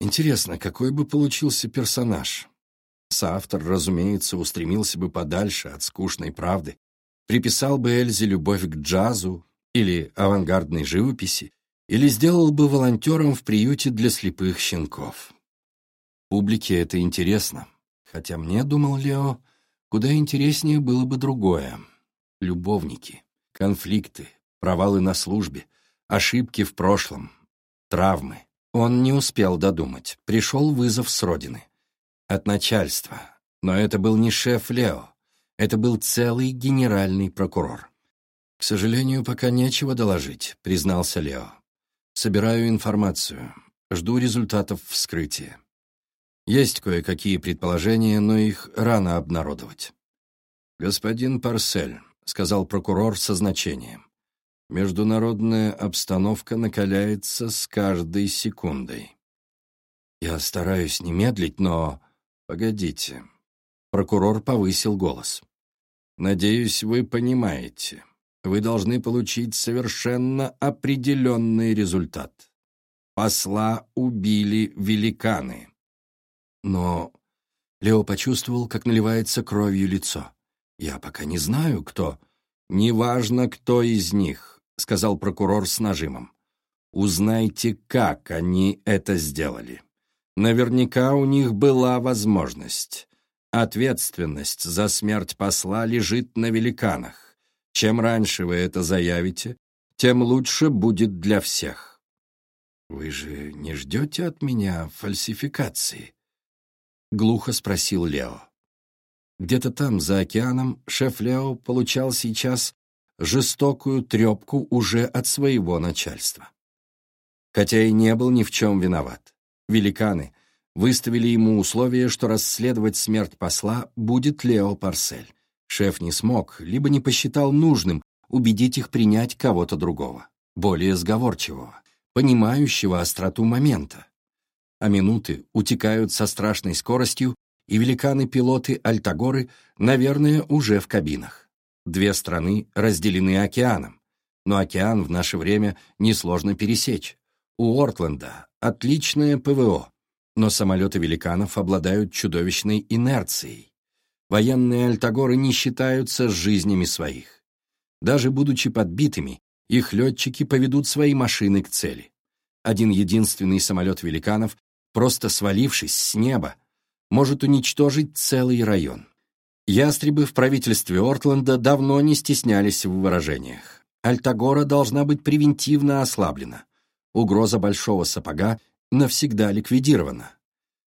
Интересно, какой бы получился персонаж? Соавтор, разумеется, устремился бы подальше от скучной правды, приписал бы Эльзе любовь к джазу или авангардной живописи, или сделал бы волонтером в приюте для слепых щенков. Публике это интересно, хотя мне, думал Лео, куда интереснее было бы другое. Любовники, конфликты, Провалы на службе, ошибки в прошлом, травмы. Он не успел додумать. Пришел вызов с родины. От начальства. Но это был не шеф Лео. Это был целый генеральный прокурор. «К сожалению, пока нечего доложить», — признался Лео. «Собираю информацию. Жду результатов вскрытия. Есть кое-какие предположения, но их рано обнародовать». «Господин Парсель», — сказал прокурор со значением, Международная обстановка накаляется с каждой секундой. Я стараюсь не медлить, но... Погодите. Прокурор повысил голос. Надеюсь, вы понимаете. Вы должны получить совершенно определенный результат. Посла убили великаны. Но Лео почувствовал, как наливается кровью лицо. Я пока не знаю, кто... Неважно, кто из них сказал прокурор с нажимом. «Узнайте, как они это сделали. Наверняка у них была возможность. Ответственность за смерть посла лежит на великанах. Чем раньше вы это заявите, тем лучше будет для всех». «Вы же не ждете от меня фальсификации?» — глухо спросил Лео. Где-то там, за океаном, шеф Лео получал сейчас жестокую трепку уже от своего начальства. Хотя и не был ни в чем виноват. Великаны выставили ему условие, что расследовать смерть посла будет Лео Парсель. Шеф не смог, либо не посчитал нужным убедить их принять кого-то другого, более сговорчивого, понимающего остроту момента. А минуты утекают со страшной скоростью, и великаны-пилоты Альтагоры, наверное, уже в кабинах. Две страны разделены океаном, но океан в наше время несложно пересечь. У Ортленда отличное ПВО, но самолеты великанов обладают чудовищной инерцией. Военные альтагоры не считаются жизнями своих. Даже будучи подбитыми, их летчики поведут свои машины к цели. Один единственный самолет великанов, просто свалившись с неба, может уничтожить целый район. Ястребы в правительстве Ортленда давно не стеснялись в выражениях. Альтагора должна быть превентивно ослаблена. Угроза большого сапога навсегда ликвидирована.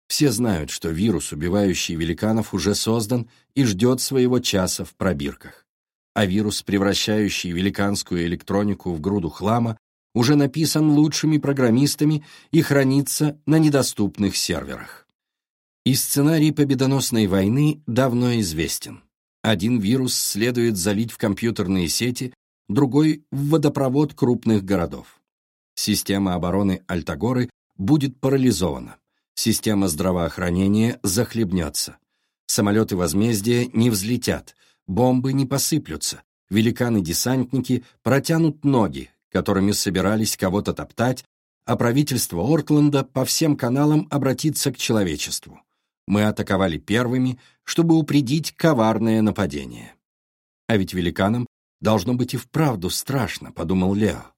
Все знают, что вирус, убивающий великанов, уже создан и ждет своего часа в пробирках. А вирус, превращающий великанскую электронику в груду хлама, уже написан лучшими программистами и хранится на недоступных серверах. И сценарий победоносной войны давно известен. Один вирус следует залить в компьютерные сети, другой — в водопровод крупных городов. Система обороны Альтагоры будет парализована. Система здравоохранения захлебнется. Самолеты возмездия не взлетят, бомбы не посыплются, великаны-десантники протянут ноги, которыми собирались кого-то топтать, а правительство Ортленда по всем каналам обратится к человечеству. Мы атаковали первыми, чтобы упредить коварное нападение. А ведь великанам должно быть и вправду страшно, подумал Лео.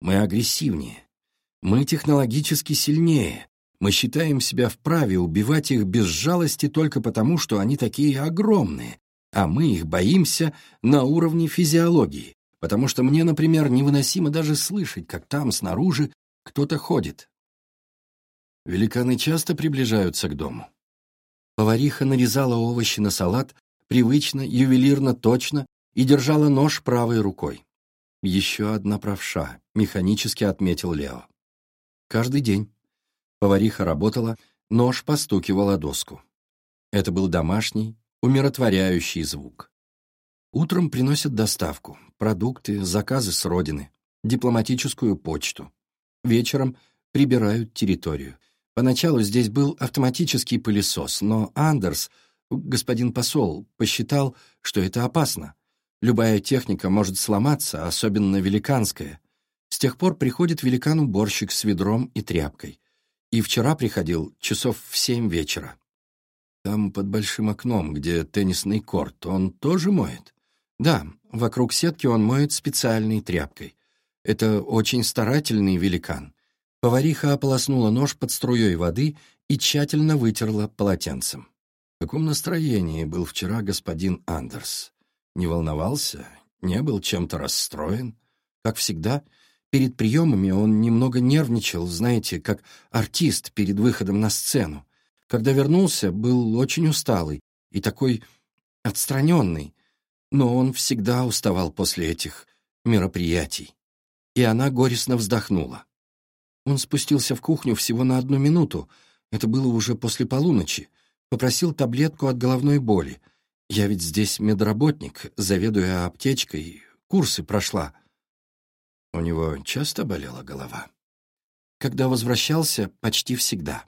Мы агрессивнее. Мы технологически сильнее. Мы считаем себя вправе убивать их без жалости только потому, что они такие огромные, а мы их боимся на уровне физиологии, потому что мне, например, невыносимо даже слышать, как там снаружи кто-то ходит. Великаны часто приближаются к дому. Повариха нарезала овощи на салат, привычно, ювелирно, точно, и держала нож правой рукой. «Еще одна правша», — механически отметил Лео. Каждый день. Повариха работала, нож постукивал доску. Это был домашний, умиротворяющий звук. Утром приносят доставку, продукты, заказы с родины, дипломатическую почту. Вечером прибирают территорию. Поначалу здесь был автоматический пылесос, но Андерс, господин посол, посчитал, что это опасно. Любая техника может сломаться, особенно великанская. С тех пор приходит великан-уборщик с ведром и тряпкой. И вчера приходил часов в семь вечера. Там под большим окном, где теннисный корт, он тоже моет? Да, вокруг сетки он моет специальной тряпкой. Это очень старательный великан. Повариха ополоснула нож под струей воды и тщательно вытерла полотенцем. В каком настроении был вчера господин Андерс? Не волновался? Не был чем-то расстроен? как всегда. Перед приемами он немного нервничал, знаете, как артист перед выходом на сцену. Когда вернулся, был очень усталый и такой отстраненный, но он всегда уставал после этих мероприятий. И она горестно вздохнула. Он спустился в кухню всего на одну минуту, это было уже после полуночи, попросил таблетку от головной боли. Я ведь здесь медработник, заведуя аптечкой, курсы прошла. У него часто болела голова? Когда возвращался, почти всегда.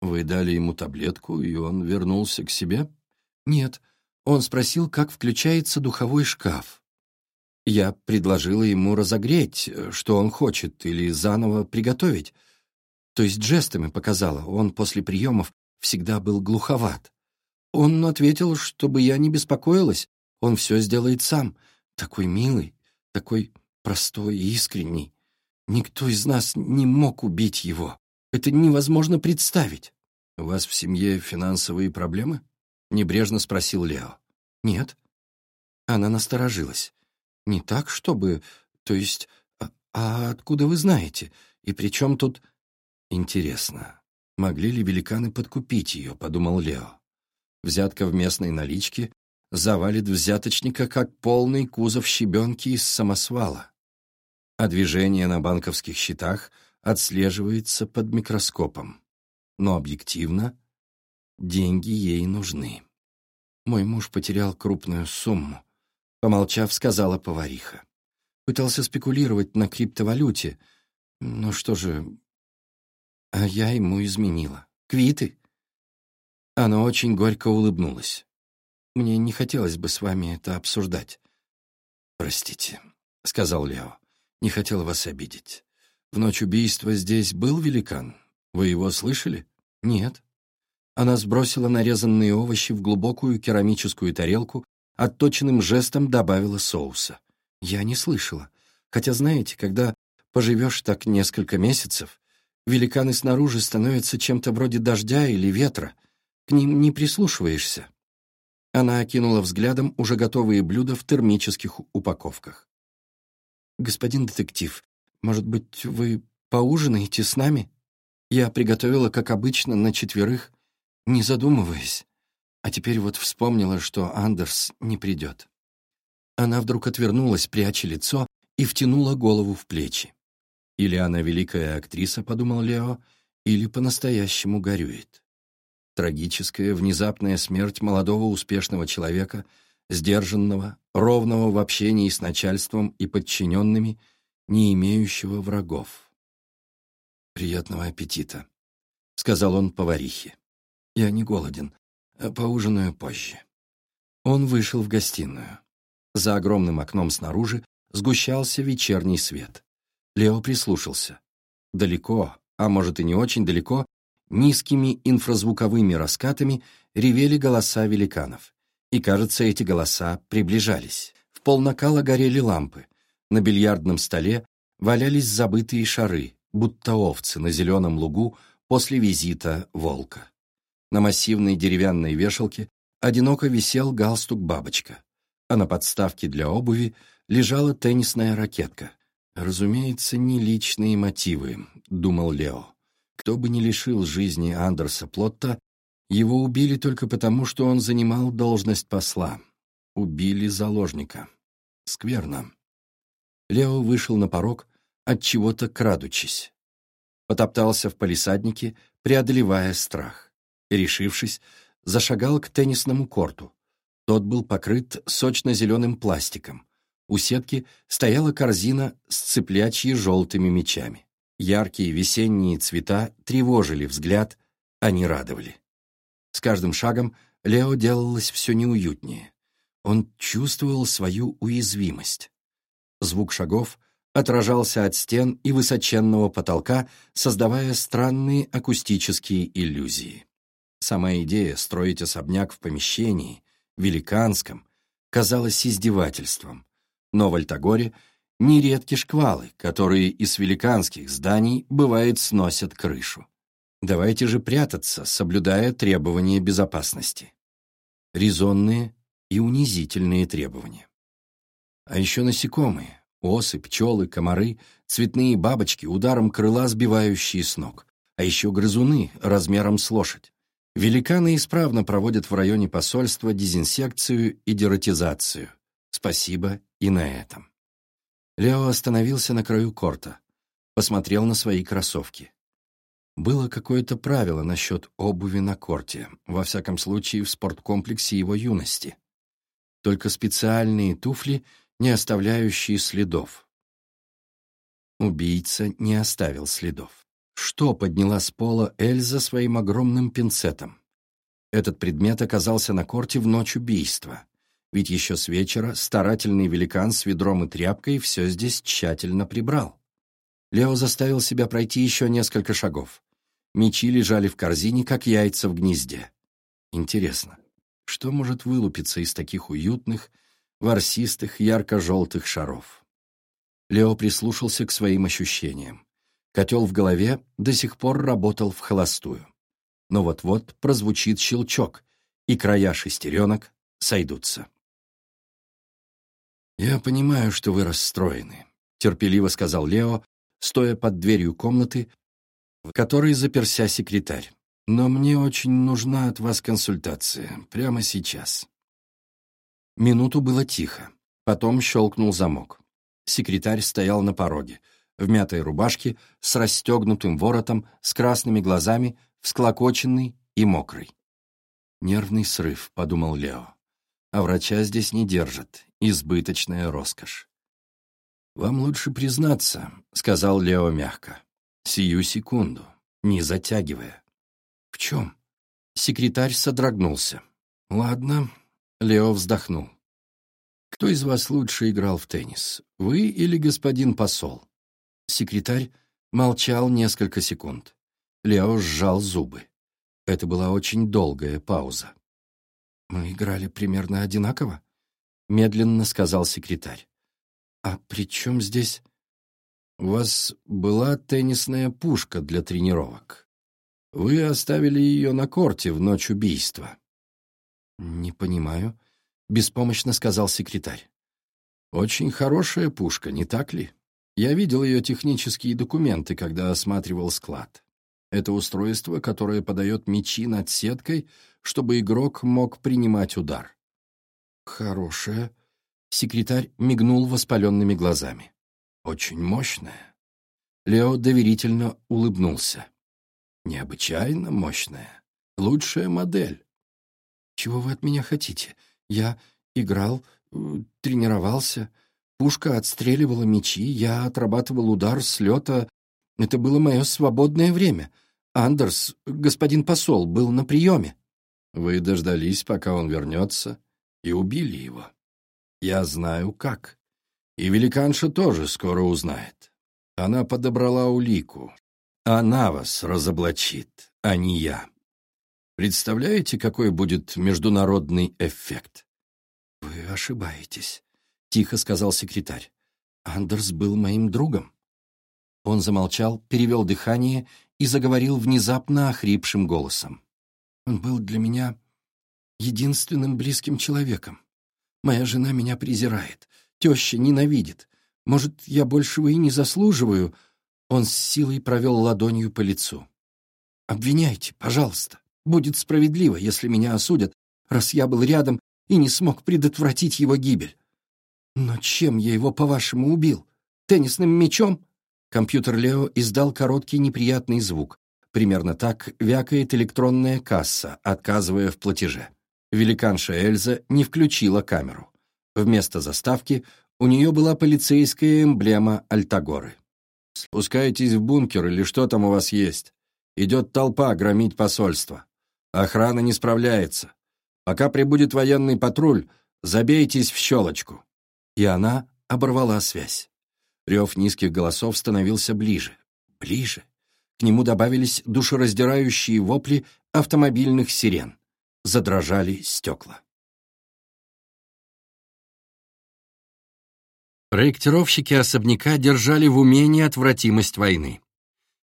Вы дали ему таблетку, и он вернулся к себе? Нет, он спросил, как включается духовой шкаф. Я предложила ему разогреть, что он хочет, или заново приготовить. То есть жестами показала, он после приемов всегда был глуховат. Он ответил, чтобы я не беспокоилась, он все сделает сам. Такой милый, такой простой и искренний. Никто из нас не мог убить его. Это невозможно представить. «У вас в семье финансовые проблемы?» — небрежно спросил Лео. «Нет». Она насторожилась. «Не так, чтобы... То есть... А, а откуда вы знаете? И при чем тут...» «Интересно, могли ли великаны подкупить ее?» — подумал Лео. Взятка в местной наличке завалит взяточника, как полный кузов щебенки из самосвала. А движение на банковских счетах отслеживается под микроскопом. Но объективно деньги ей нужны. Мой муж потерял крупную сумму. Помолчав, сказала повариха. Пытался спекулировать на криптовалюте. Ну что же... А я ему изменила. Квиты. Она очень горько улыбнулась. Мне не хотелось бы с вами это обсуждать. «Простите», — сказал Лео. «Не хотел вас обидеть. В ночь убийства здесь был великан? Вы его слышали?» «Нет». Она сбросила нарезанные овощи в глубокую керамическую тарелку, отточенным жестом добавила соуса. «Я не слышала. Хотя, знаете, когда поживешь так несколько месяцев, великаны снаружи становятся чем-то вроде дождя или ветра. К ним не прислушиваешься». Она окинула взглядом уже готовые блюда в термических упаковках. «Господин детектив, может быть, вы поужинаете с нами? Я приготовила, как обычно, на четверых, не задумываясь. А теперь вот вспомнила, что Андерс не придет». Она вдруг отвернулась, пряча лицо, и втянула голову в плечи. Или она великая актриса, подумал Лео, или по-настоящему горюет. Трагическая, внезапная смерть молодого успешного человека, сдержанного, ровного в общении с начальством и подчиненными, не имеющего врагов. «Приятного аппетита», — сказал он поварихе. «Я не голоден, поужинаю позже». Он вышел в гостиную. За огромным окном снаружи сгущался вечерний свет. Лео прислушался. Далеко, а может и не очень далеко, Низкими инфразвуковыми раскатами ревели голоса великанов. И, кажется, эти голоса приближались. В полнакала горели лампы. На бильярдном столе валялись забытые шары, будто овцы на зеленом лугу после визита волка. На массивной деревянной вешалке одиноко висел галстук-бабочка, а на подставке для обуви лежала теннисная ракетка. «Разумеется, не личные мотивы», — думал Лео. Кто бы ни лишил жизни Андерса Плотта, его убили только потому, что он занимал должность посла. Убили заложника. Скверно. Лео вышел на порог, от чего-то крадучись. Потоптался в палисаднике, преодолевая страх. Решившись, зашагал к теннисному корту. Тот был покрыт сочно-зеленым пластиком. У сетки стояла корзина с цыплячьи желтыми мечами. Яркие весенние цвета тревожили взгляд, не радовали. С каждым шагом Лео делалось все неуютнее. Он чувствовал свою уязвимость. Звук шагов отражался от стен и высоченного потолка, создавая странные акустические иллюзии. Сама идея строить особняк в помещении, великанском, казалась издевательством, но в Альтагоре нередки шквалы, которые из великанских зданий, бывает, сносят крышу. Давайте же прятаться, соблюдая требования безопасности. Резонные и унизительные требования. А еще насекомые, Осы, пчелы, комары, цветные бабочки, ударом крыла сбивающие с ног. А еще грызуны размером с лошадь. Великаны исправно проводят в районе посольства дезинсекцию и дератизацию. Спасибо и на этом. Лео остановился на краю корта, посмотрел на свои кроссовки. Было какое-то правило насчет обуви на корте, во всяком случае в спорткомплексе его юности. Только специальные туфли, не оставляющие следов. Убийца не оставил следов. Что подняла с пола Эльза своим огромным пинцетом? Этот предмет оказался на корте в ночь убийства, ведь еще с вечера старательный великан с ведром и тряпкой все здесь тщательно прибрал. Лео заставил себя пройти еще несколько шагов. Мечи лежали в корзине, как яйца в гнезде. Интересно, что может вылупиться из таких уютных, ворсистых, ярко-желтых шаров? Лео прислушался к своим ощущениям. Котел в голове до сих пор работал в холостую. Но вот-вот прозвучит щелчок, и края шестеренок сойдутся. «Я понимаю, что вы расстроены», — терпеливо сказал Лео, стоя под дверью комнаты, в которой заперся секретарь. «Но мне очень нужна от вас консультация. Прямо сейчас». Минуту было тихо. Потом щелкнул замок. Секретарь стоял на пороге, в мятой рубашке, с расстегнутым воротом, с красными глазами, всклокоченный и мокрый. «Нервный срыв», — подумал Лео. «А врача здесь не держат. Избыточная роскошь». «Вам лучше признаться», — сказал Лео мягко. Сию секунду, не затягивая. В чем? Секретарь содрогнулся. Ладно, Лео вздохнул. Кто из вас лучше играл в теннис, вы или господин посол? Секретарь молчал несколько секунд. Лео сжал зубы. Это была очень долгая пауза. «Мы играли примерно одинаково?» — медленно сказал секретарь. «А при чем здесь...» У вас была теннисная пушка для тренировок. Вы оставили ее на корте в ночь убийства. Не понимаю, беспомощно сказал секретарь. Очень хорошая пушка, не так ли? Я видел ее технические документы, когда осматривал склад. Это устройство, которое подает мячи над сеткой, чтобы игрок мог принимать удар. Хорошая. Секретарь мигнул воспаленными глазами. Очень мощная. Лео доверительно улыбнулся. Необычайно мощная. Лучшая модель. Чего вы от меня хотите? Я играл, э, тренировался. Пушка отстреливала мечи, я отрабатывал удар с лета. Это было мое свободное время. Андерс, господин посол, был на приеме. Вы дождались, пока он вернется, и убили его. Я знаю, как. И великанша тоже скоро узнает. Она подобрала улику. Она вас разоблачит, а не я. Представляете, какой будет международный эффект? Вы ошибаетесь, тихо сказал секретарь. Андерс был моим другом. Он замолчал, перевел дыхание и заговорил внезапно охрипшим голосом. Он был для меня единственным близким человеком. Моя жена меня презирает. Теща ненавидит. Может, я большего и не заслуживаю?» Он с силой провел ладонью по лицу. «Обвиняйте, пожалуйста. Будет справедливо, если меня осудят, раз я был рядом и не смог предотвратить его гибель. Но чем я его, по-вашему, убил? Теннисным мячом?» Компьютер Лео издал короткий неприятный звук. Примерно так вякает электронная касса, отказывая в платеже. Великанша Эльза не включила камеру. Вместо заставки у нее была полицейская эмблема Альтагоры. «Спускайтесь в бункер или что там у вас есть. Идет толпа громить посольство. Охрана не справляется. Пока прибудет военный патруль, забейтесь в щелочку». И она оборвала связь. Рев низких голосов становился ближе, ближе. К нему добавились душераздирающие вопли автомобильных сирен. Задрожали стекла. Проектировщики особняка держали в уме неотвратимость войны.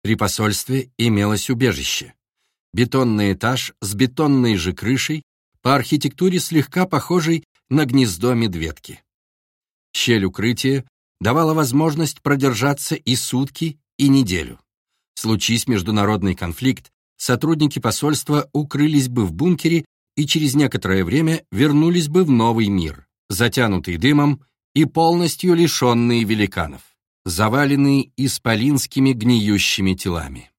При посольстве имелось убежище. Бетонный этаж с бетонной же крышей, по архитектуре слегка похожей на гнездо медведки. Щель укрытия давала возможность продержаться и сутки, и неделю. Случись международный конфликт, сотрудники посольства укрылись бы в бункере и через некоторое время вернулись бы в новый мир, затянутый дымом и полностью лишенные великанов, заваленные исполинскими гниющими телами.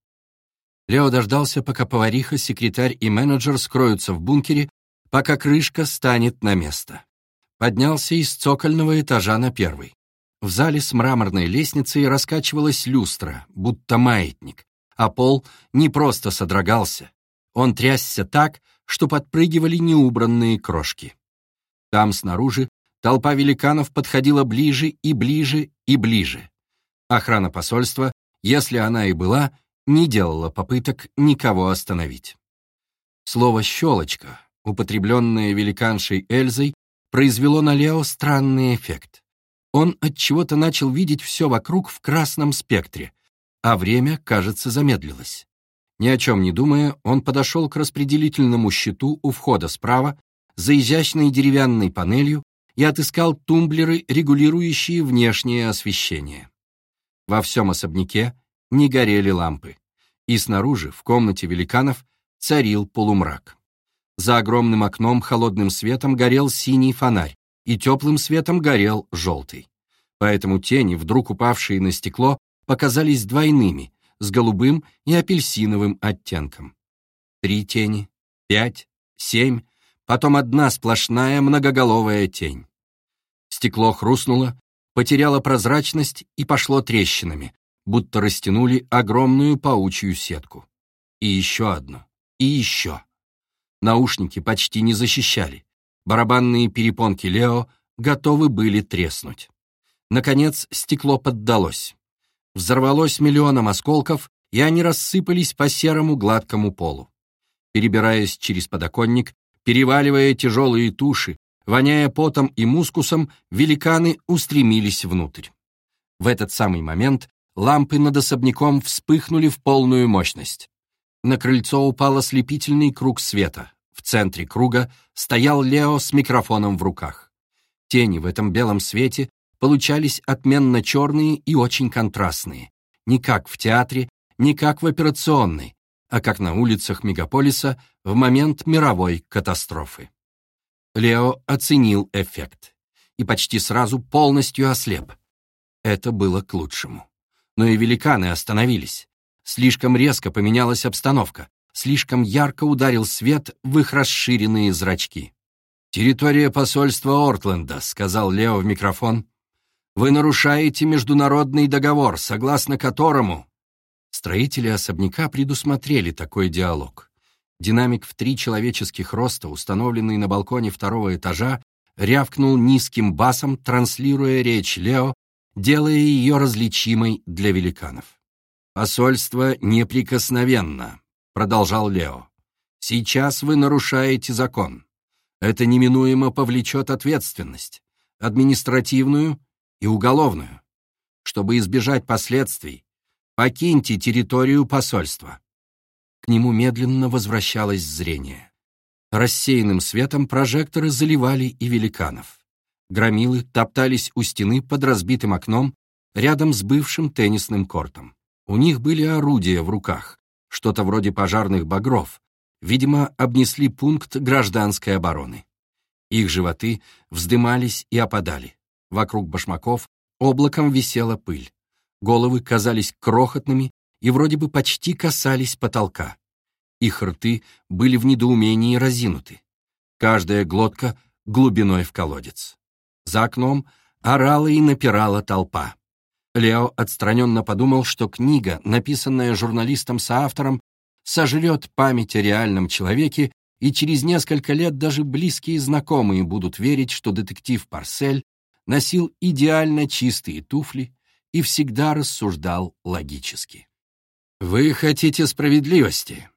Лео дождался, пока повариха, секретарь и менеджер скроются в бункере, пока крышка станет на место. Поднялся из цокольного этажа на первый. В зале с мраморной лестницей раскачивалась люстра, будто маятник, а пол не просто содрогался. Он трясся так, что подпрыгивали неубранные крошки. Там, снаружи, толпа великанов подходила ближе и ближе и ближе. Охрана посольства, если она и была, не делала попыток никого остановить. Слово «щелочка», употребленное великаншей Эльзой, произвело на Лео странный эффект. Он от чего то начал видеть все вокруг в красном спектре, а время, кажется, замедлилось. Ни о чем не думая, он подошел к распределительному щиту у входа справа, за изящной деревянной панелью, и отыскал тумблеры, регулирующие внешнее освещение. Во всем особняке не горели лампы, и снаружи, в комнате великанов, царил полумрак. За огромным окном холодным светом горел синий фонарь, и теплым светом горел желтый. Поэтому тени, вдруг упавшие на стекло, показались двойными, с голубым и апельсиновым оттенком. Три тени, пять, семь, потом одна сплошная многоголовая тень. Стекло хрустнуло, потеряло прозрачность и пошло трещинами, будто растянули огромную паучью сетку. И еще одну. И еще. Наушники почти не защищали. Барабанные перепонки Лео готовы были треснуть. Наконец, стекло поддалось. Взорвалось миллионом осколков, и они рассыпались по серому гладкому полу. Перебираясь через подоконник, переваливая тяжелые туши, воняя потом и мускусом, великаны устремились внутрь. В этот самый момент Лампы над особняком вспыхнули в полную мощность. На крыльцо упал ослепительный круг света. В центре круга стоял Лео с микрофоном в руках. Тени в этом белом свете получались отменно черные и очень контрастные. Не как в театре, не как в операционной, а как на улицах мегаполиса в момент мировой катастрофы. Лео оценил эффект и почти сразу полностью ослеп. Это было к лучшему но и великаны остановились. Слишком резко поменялась обстановка, слишком ярко ударил свет в их расширенные зрачки. «Территория посольства Ортленда», — сказал Лео в микрофон. «Вы нарушаете международный договор, согласно которому...» Строители особняка предусмотрели такой диалог. Динамик в три человеческих роста, установленный на балконе второго этажа, рявкнул низким басом, транслируя речь Лео делая ее различимой для великанов. «Посольство неприкосновенно», — продолжал Лео. «Сейчас вы нарушаете закон. Это неминуемо повлечет ответственность, административную и уголовную. Чтобы избежать последствий, покиньте территорию посольства». К нему медленно возвращалось зрение. Рассеянным светом прожекторы заливали и великанов. Громилы топтались у стены под разбитым окном рядом с бывшим теннисным кортом. У них были орудия в руках, что-то вроде пожарных багров, видимо, обнесли пункт гражданской обороны. Их животы вздымались и опадали. Вокруг башмаков облаком висела пыль. Головы казались крохотными и вроде бы почти касались потолка. Их рты были в недоумении разинуты. Каждая глотка глубиной в колодец. За окном орала и напирала толпа. Лео отстраненно подумал, что книга, написанная журналистом-соавтором, сожрет память о реальном человеке, и через несколько лет даже близкие знакомые будут верить, что детектив Парсель носил идеально чистые туфли и всегда рассуждал логически. «Вы хотите справедливости?»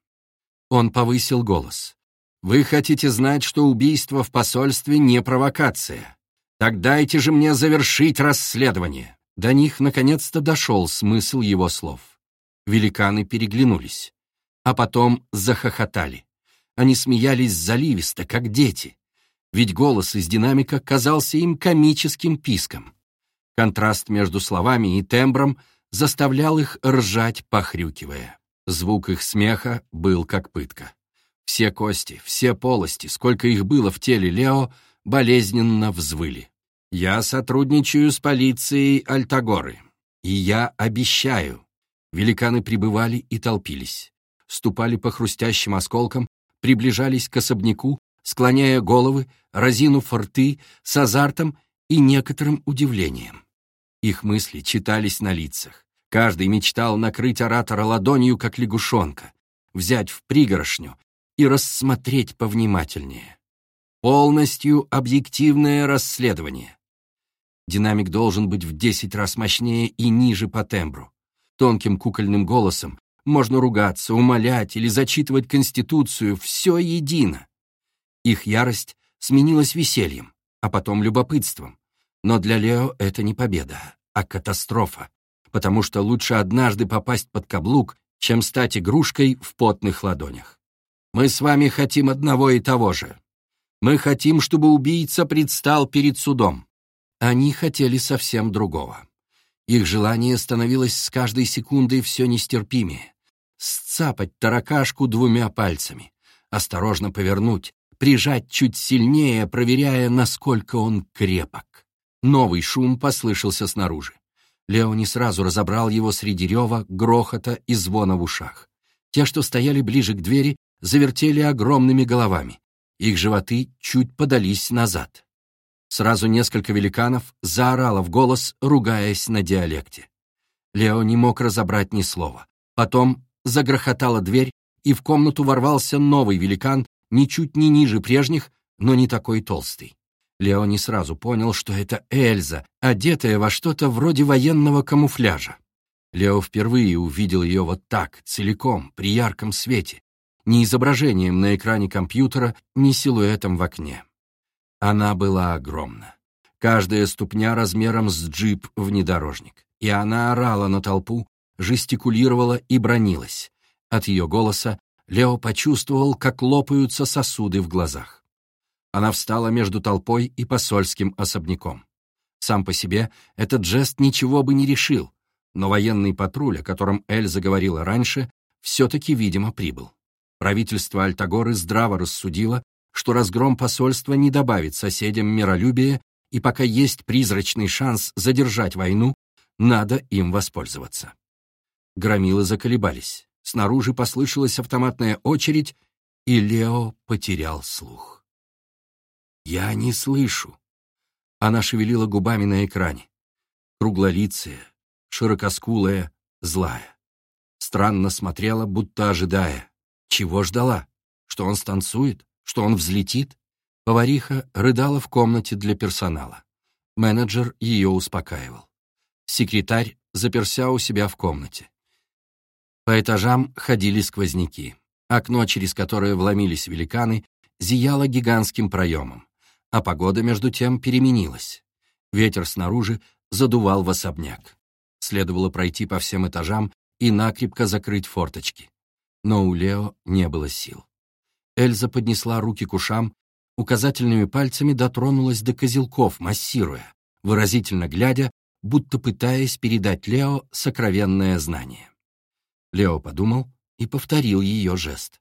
Он повысил голос. «Вы хотите знать, что убийство в посольстве не провокация. Так дайте же мне завершить расследование. До них наконец-то дошел смысл его слов. Великаны переглянулись, а потом захохотали. Они смеялись заливисто, как дети, ведь голос из динамика казался им комическим писком. Контраст между словами и тембром заставлял их ржать, похрюкивая. Звук их смеха был как пытка. Все кости, все полости, сколько их было в теле Лео, болезненно взвыли. «Я сотрудничаю с полицией Альтагоры, и я обещаю». Великаны прибывали и толпились, ступали по хрустящим осколкам, приближались к особняку, склоняя головы, разинув рты, с азартом и некоторым удивлением. Их мысли читались на лицах. Каждый мечтал накрыть оратора ладонью, как лягушонка, взять в пригоршню и рассмотреть повнимательнее. Полностью объективное расследование. Динамик должен быть в десять раз мощнее и ниже по тембру. Тонким кукольным голосом можно ругаться, умолять или зачитывать Конституцию, все едино. Их ярость сменилась весельем, а потом любопытством. Но для Лео это не победа, а катастрофа, потому что лучше однажды попасть под каблук, чем стать игрушкой в потных ладонях. Мы с вами хотим одного и того же. Мы хотим, чтобы убийца предстал перед судом. Они хотели совсем другого. Их желание становилось с каждой секундой все нестерпимее. Сцапать таракашку двумя пальцами, осторожно повернуть, прижать чуть сильнее, проверяя, насколько он крепок. Новый шум послышался снаружи. Лео не сразу разобрал его среди рева, грохота и звона в ушах. Те, что стояли ближе к двери, завертели огромными головами. Их животы чуть подались назад. Сразу несколько великанов заорало в голос, ругаясь на диалекте. Лео не мог разобрать ни слова. Потом загрохотала дверь, и в комнату ворвался новый великан, ничуть не ниже прежних, но не такой толстый. Лео не сразу понял, что это Эльза, одетая во что-то вроде военного камуфляжа. Лео впервые увидел ее вот так, целиком, при ярком свете, ни изображением на экране компьютера, ни силуэтом в окне. Она была огромна. Каждая ступня размером с джип-внедорожник. И она орала на толпу, жестикулировала и бронилась. От ее голоса Лео почувствовал, как лопаются сосуды в глазах. Она встала между толпой и посольским особняком. Сам по себе этот жест ничего бы не решил, но военный патруль, о котором Эльза говорила раньше, все-таки, видимо, прибыл. Правительство Альтагоры здраво рассудило, что разгром посольства не добавит соседям миролюбия, и пока есть призрачный шанс задержать войну, надо им воспользоваться. Громилы заколебались. Снаружи послышалась автоматная очередь, и Лео потерял слух. «Я не слышу». Она шевелила губами на экране. Круглолицая, широкоскулая, злая. Странно смотрела, будто ожидая. Чего ждала? Что он станцует? Что он взлетит? Повариха рыдала в комнате для персонала. Менеджер ее успокаивал. Секретарь заперся у себя в комнате. По этажам ходили сквозняки. Окно, через которое вломились великаны, зияло гигантским проемом а погода, между тем, переменилась. Ветер снаружи задувал в особняк. Следовало пройти по всем этажам и накрепко закрыть форточки. Но у Лео не было сил. Эльза поднесла руки к ушам, указательными пальцами дотронулась до козелков, массируя, выразительно глядя, будто пытаясь передать Лео сокровенное знание. Лео подумал и повторил ее жест.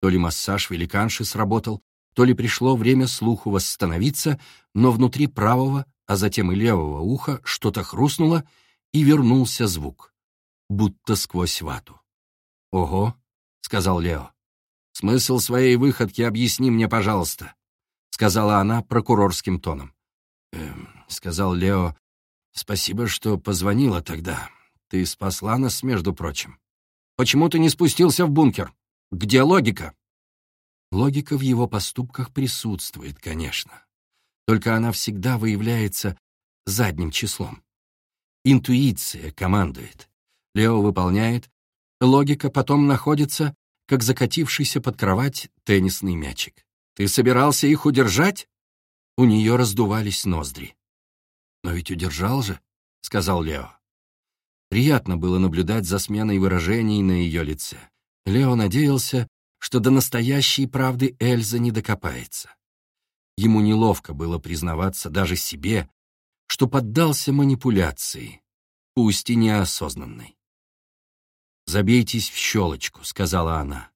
То ли массаж великанши сработал, то ли пришло время слуху восстановиться, но внутри правого, а затем и левого уха что-то хрустнуло, и вернулся звук, будто сквозь вату. «Ого», — сказал Лео. «Смысл своей выходки объясни мне, пожалуйста», — сказала она прокурорским тоном. «Эм», — сказал Лео, — «спасибо, что позвонила тогда. Ты спасла нас, между прочим. Почему ты не спустился в бункер? Где логика?» Логика в его поступках присутствует, конечно. Только она всегда выявляется задним числом. Интуиция командует. Лео выполняет. Логика потом находится, как закатившийся под кровать теннисный мячик. «Ты собирался их удержать?» У нее раздувались ноздри. «Но ведь удержал же», — сказал Лео. Приятно было наблюдать за сменой выражений на ее лице. Лео надеялся, что до настоящей правды Эльза не докопается. Ему неловко было признаваться даже себе, что поддался манипуляции, пусть и неосознанной. «Забейтесь в щелочку», — сказала она.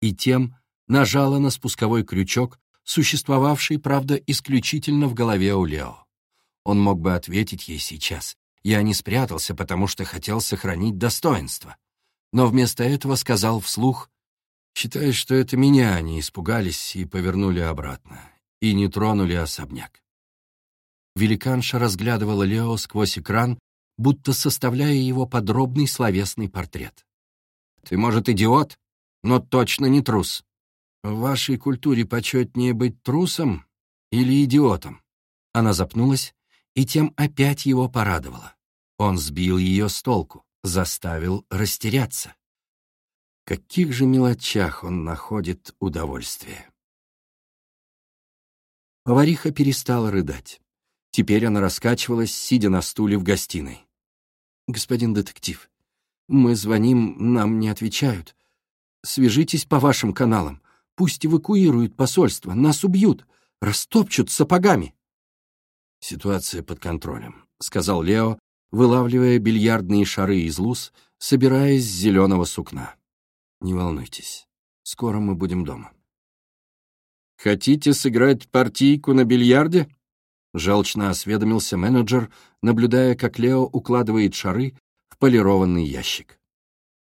И тем нажала на спусковой крючок, существовавший, правда, исключительно в голове у Лео. Он мог бы ответить ей сейчас. Я не спрятался, потому что хотел сохранить достоинство. Но вместо этого сказал вслух, считая, что это меня они испугались и повернули обратно, и не тронули особняк. Великанша разглядывала Лео сквозь экран, будто составляя его подробный словесный портрет. «Ты, может, идиот, но точно не трус. В вашей культуре почетнее быть трусом или идиотом?» Она запнулась, и тем опять его порадовала. Он сбил ее с толку, заставил растеряться. Каких же мелочах он находит удовольствие? Повариха перестала рыдать. Теперь она раскачивалась, сидя на стуле в гостиной. «Господин детектив, мы звоним, нам не отвечают. Свяжитесь по вашим каналам. Пусть эвакуируют посольство, нас убьют, растопчут сапогами». «Ситуация под контролем», — сказал Лео, вылавливая бильярдные шары из луз, собираясь с зеленого сукна. «Не волнуйтесь, скоро мы будем дома». «Хотите сыграть партийку на бильярде?» Желчно осведомился менеджер, наблюдая, как Лео укладывает шары в полированный ящик.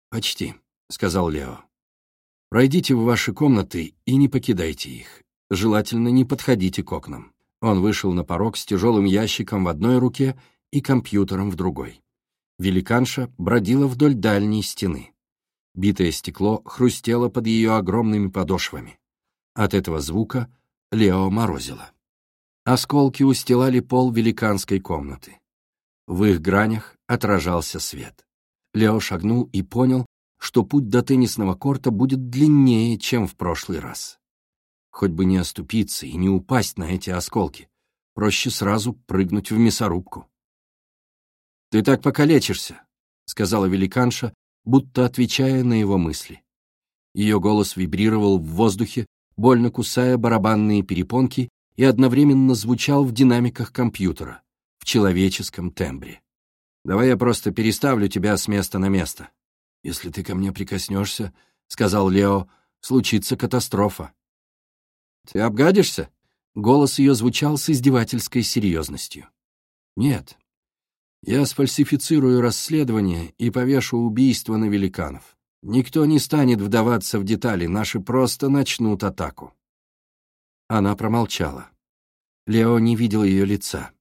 «Почти», — сказал Лео. «Пройдите в ваши комнаты и не покидайте их. Желательно не подходите к окнам». Он вышел на порог с тяжелым ящиком в одной руке и компьютером в другой. Великанша бродила вдоль дальней стены. Битое стекло хрустело под ее огромными подошвами. От этого звука Лео морозило. Осколки устилали пол великанской комнаты. В их гранях отражался свет. Лео шагнул и понял, что путь до теннисного корта будет длиннее, чем в прошлый раз. Хоть бы не оступиться и не упасть на эти осколки. Проще сразу прыгнуть в мясорубку. «Ты так покалечишься», — сказала великанша, будто отвечая на его мысли. Ее голос вибрировал в воздухе, больно кусая барабанные перепонки и одновременно звучал в динамиках компьютера, в человеческом тембре. «Давай я просто переставлю тебя с места на место. Если ты ко мне прикоснешься, — сказал Лео, — случится катастрофа». «Ты обгадишься?» Голос ее звучал с издевательской серьезностью. «Нет. Я сфальсифицирую расследование и повешу убийство на великанов. Никто не станет вдаваться в детали, наши просто начнут атаку. Она промолчала. Лео не видел ее лица.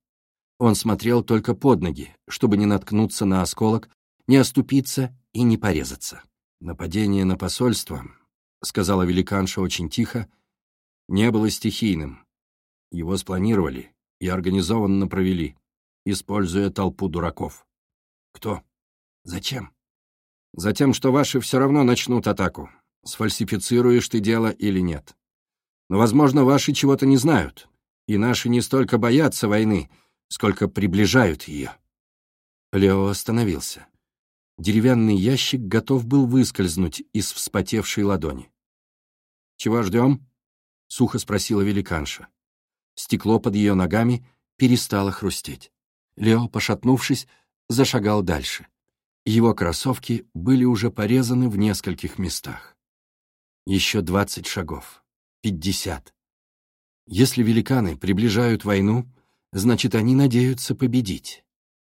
Он смотрел только под ноги, чтобы не наткнуться на осколок, не оступиться и не порезаться. «Нападение на посольство», — сказала великанша очень тихо, — «не было стихийным. Его спланировали и организованно провели, используя толпу дураков». «Кто? Зачем?» «Затем, что ваши все равно начнут атаку. Сфальсифицируешь ты дело или нет. Но, возможно, ваши чего-то не знают, и наши не столько боятся войны, сколько приближают ее». Лео остановился. Деревянный ящик готов был выскользнуть из вспотевшей ладони. «Чего ждем?» — сухо спросила великанша. Стекло под ее ногами перестало хрустеть. Лео, пошатнувшись, зашагал дальше. Его кроссовки были уже порезаны в нескольких местах. Еще двадцать шагов. 50. Если великаны приближают войну, значит, они надеются победить.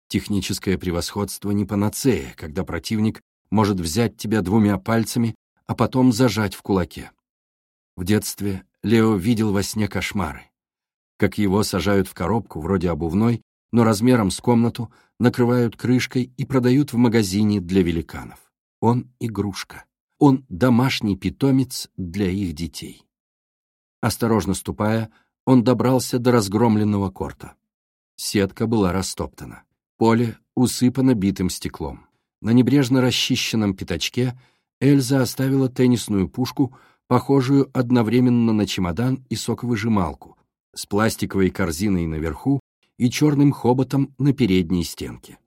Техническое превосходство не панацея, когда противник может взять тебя двумя пальцами, а потом зажать в кулаке. В детстве Лео видел во сне кошмары. Как его сажают в коробку, вроде обувной, но размером с комнату, накрывают крышкой и продают в магазине для великанов. Он игрушка. Он домашний питомец для их детей. Осторожно ступая, он добрался до разгромленного корта. Сетка была растоптана. Поле усыпано битым стеклом. На небрежно расчищенном пятачке Эльза оставила теннисную пушку, похожую одновременно на чемодан и соковыжималку, с пластиковой корзиной наверху и черным хоботом на передней стенке.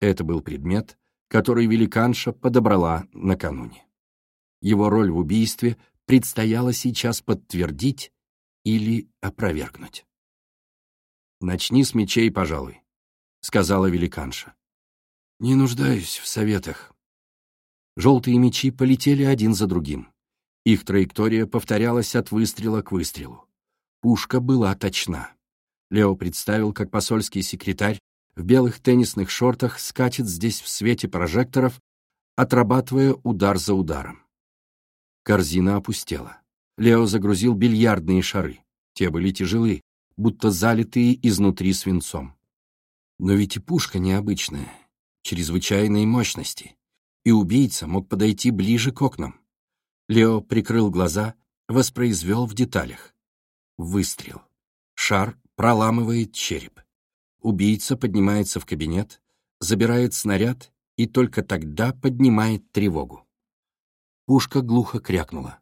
Это был предмет, который великанша подобрала накануне. Его роль в убийстве предстояло сейчас подтвердить или опровергнуть. «Начни с мечей, пожалуй», — сказала великанша. «Не нуждаюсь в советах». Желтые мечи полетели один за другим. Их траектория повторялась от выстрела к выстрелу. Пушка была точна. Лео представил, как посольский секретарь в белых теннисных шортах скачет здесь в свете прожекторов, отрабатывая удар за ударом. Корзина опустела. Лео загрузил бильярдные шары. Те были тяжелы, будто залитые изнутри свинцом. Но ведь и пушка необычная, чрезвычайной мощности, и убийца мог подойти ближе к окнам. Лео прикрыл глаза, воспроизвел в деталях. Выстрел. Шар проламывает череп. Убийца поднимается в кабинет, забирает снаряд и только тогда поднимает тревогу. Пушка глухо крякнула.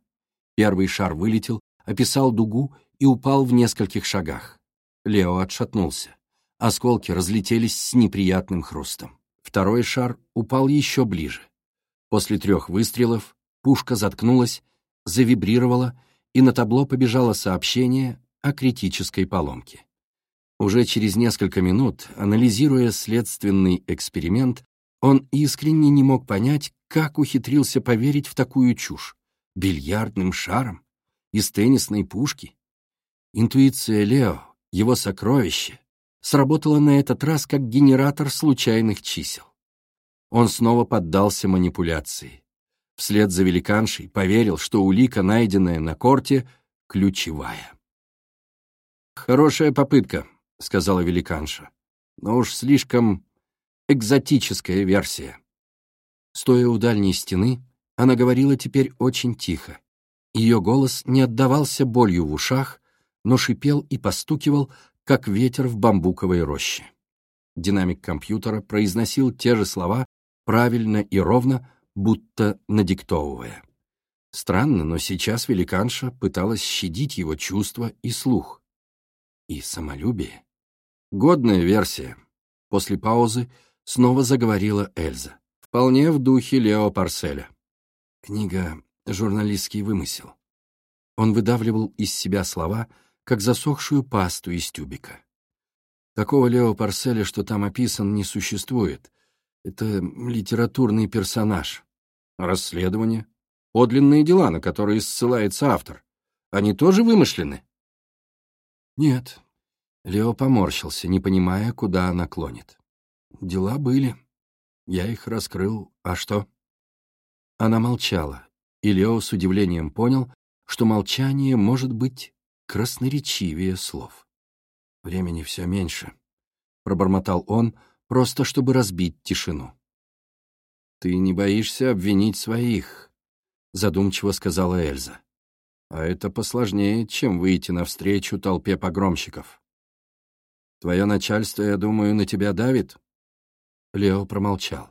Первый шар вылетел, описал дугу и упал в нескольких шагах. Лео отшатнулся. Осколки разлетелись с неприятным хрустом. Второй шар упал еще ближе. После трех выстрелов пушка заткнулась, завибрировала, и на табло побежало сообщение о критической поломке. Уже через несколько минут, анализируя следственный эксперимент, он искренне не мог понять, как ухитрился поверить в такую чушь. Бильярдным шаром? Из теннисной пушки? Интуиция Лео, его сокровище, сработала на этот раз как генератор случайных чисел. Он снова поддался манипуляции. Вслед за великаншей поверил, что улика, найденная на корте, ключевая. «Хорошая попытка», — сказала великанша, — «но уж слишком экзотическая версия». Стоя у дальней стены, она говорила теперь очень тихо. Ее голос не отдавался болью в ушах, но шипел и постукивал, как ветер в бамбуковой роще. Динамик компьютера произносил те же слова правильно и ровно, будто надиктовывая. Странно, но сейчас великанша пыталась щадить его чувства и слух. И самолюбие. Годная версия. После паузы снова заговорила Эльза. Вполне в духе Лео Парселя. Книга «Журналистский вымысел». Он выдавливал из себя слова, как засохшую пасту из тюбика. Такого Лео Парселя, что там описан, не существует. Это литературный персонаж. Расследование. Подлинные дела, на которые ссылается автор. Они тоже вымышлены? Нет, Лео поморщился, не понимая, куда она клонит. Дела были. Я их раскрыл. А что? Она молчала, и Лео с удивлением понял, что молчание может быть красноречивее слов. «Времени все меньше», — пробормотал он, просто чтобы разбить тишину. «Ты не боишься обвинить своих», — задумчиво сказала Эльза. «А это посложнее, чем выйти навстречу толпе погромщиков». Твое начальство, я думаю, на тебя давит?» Лео промолчал.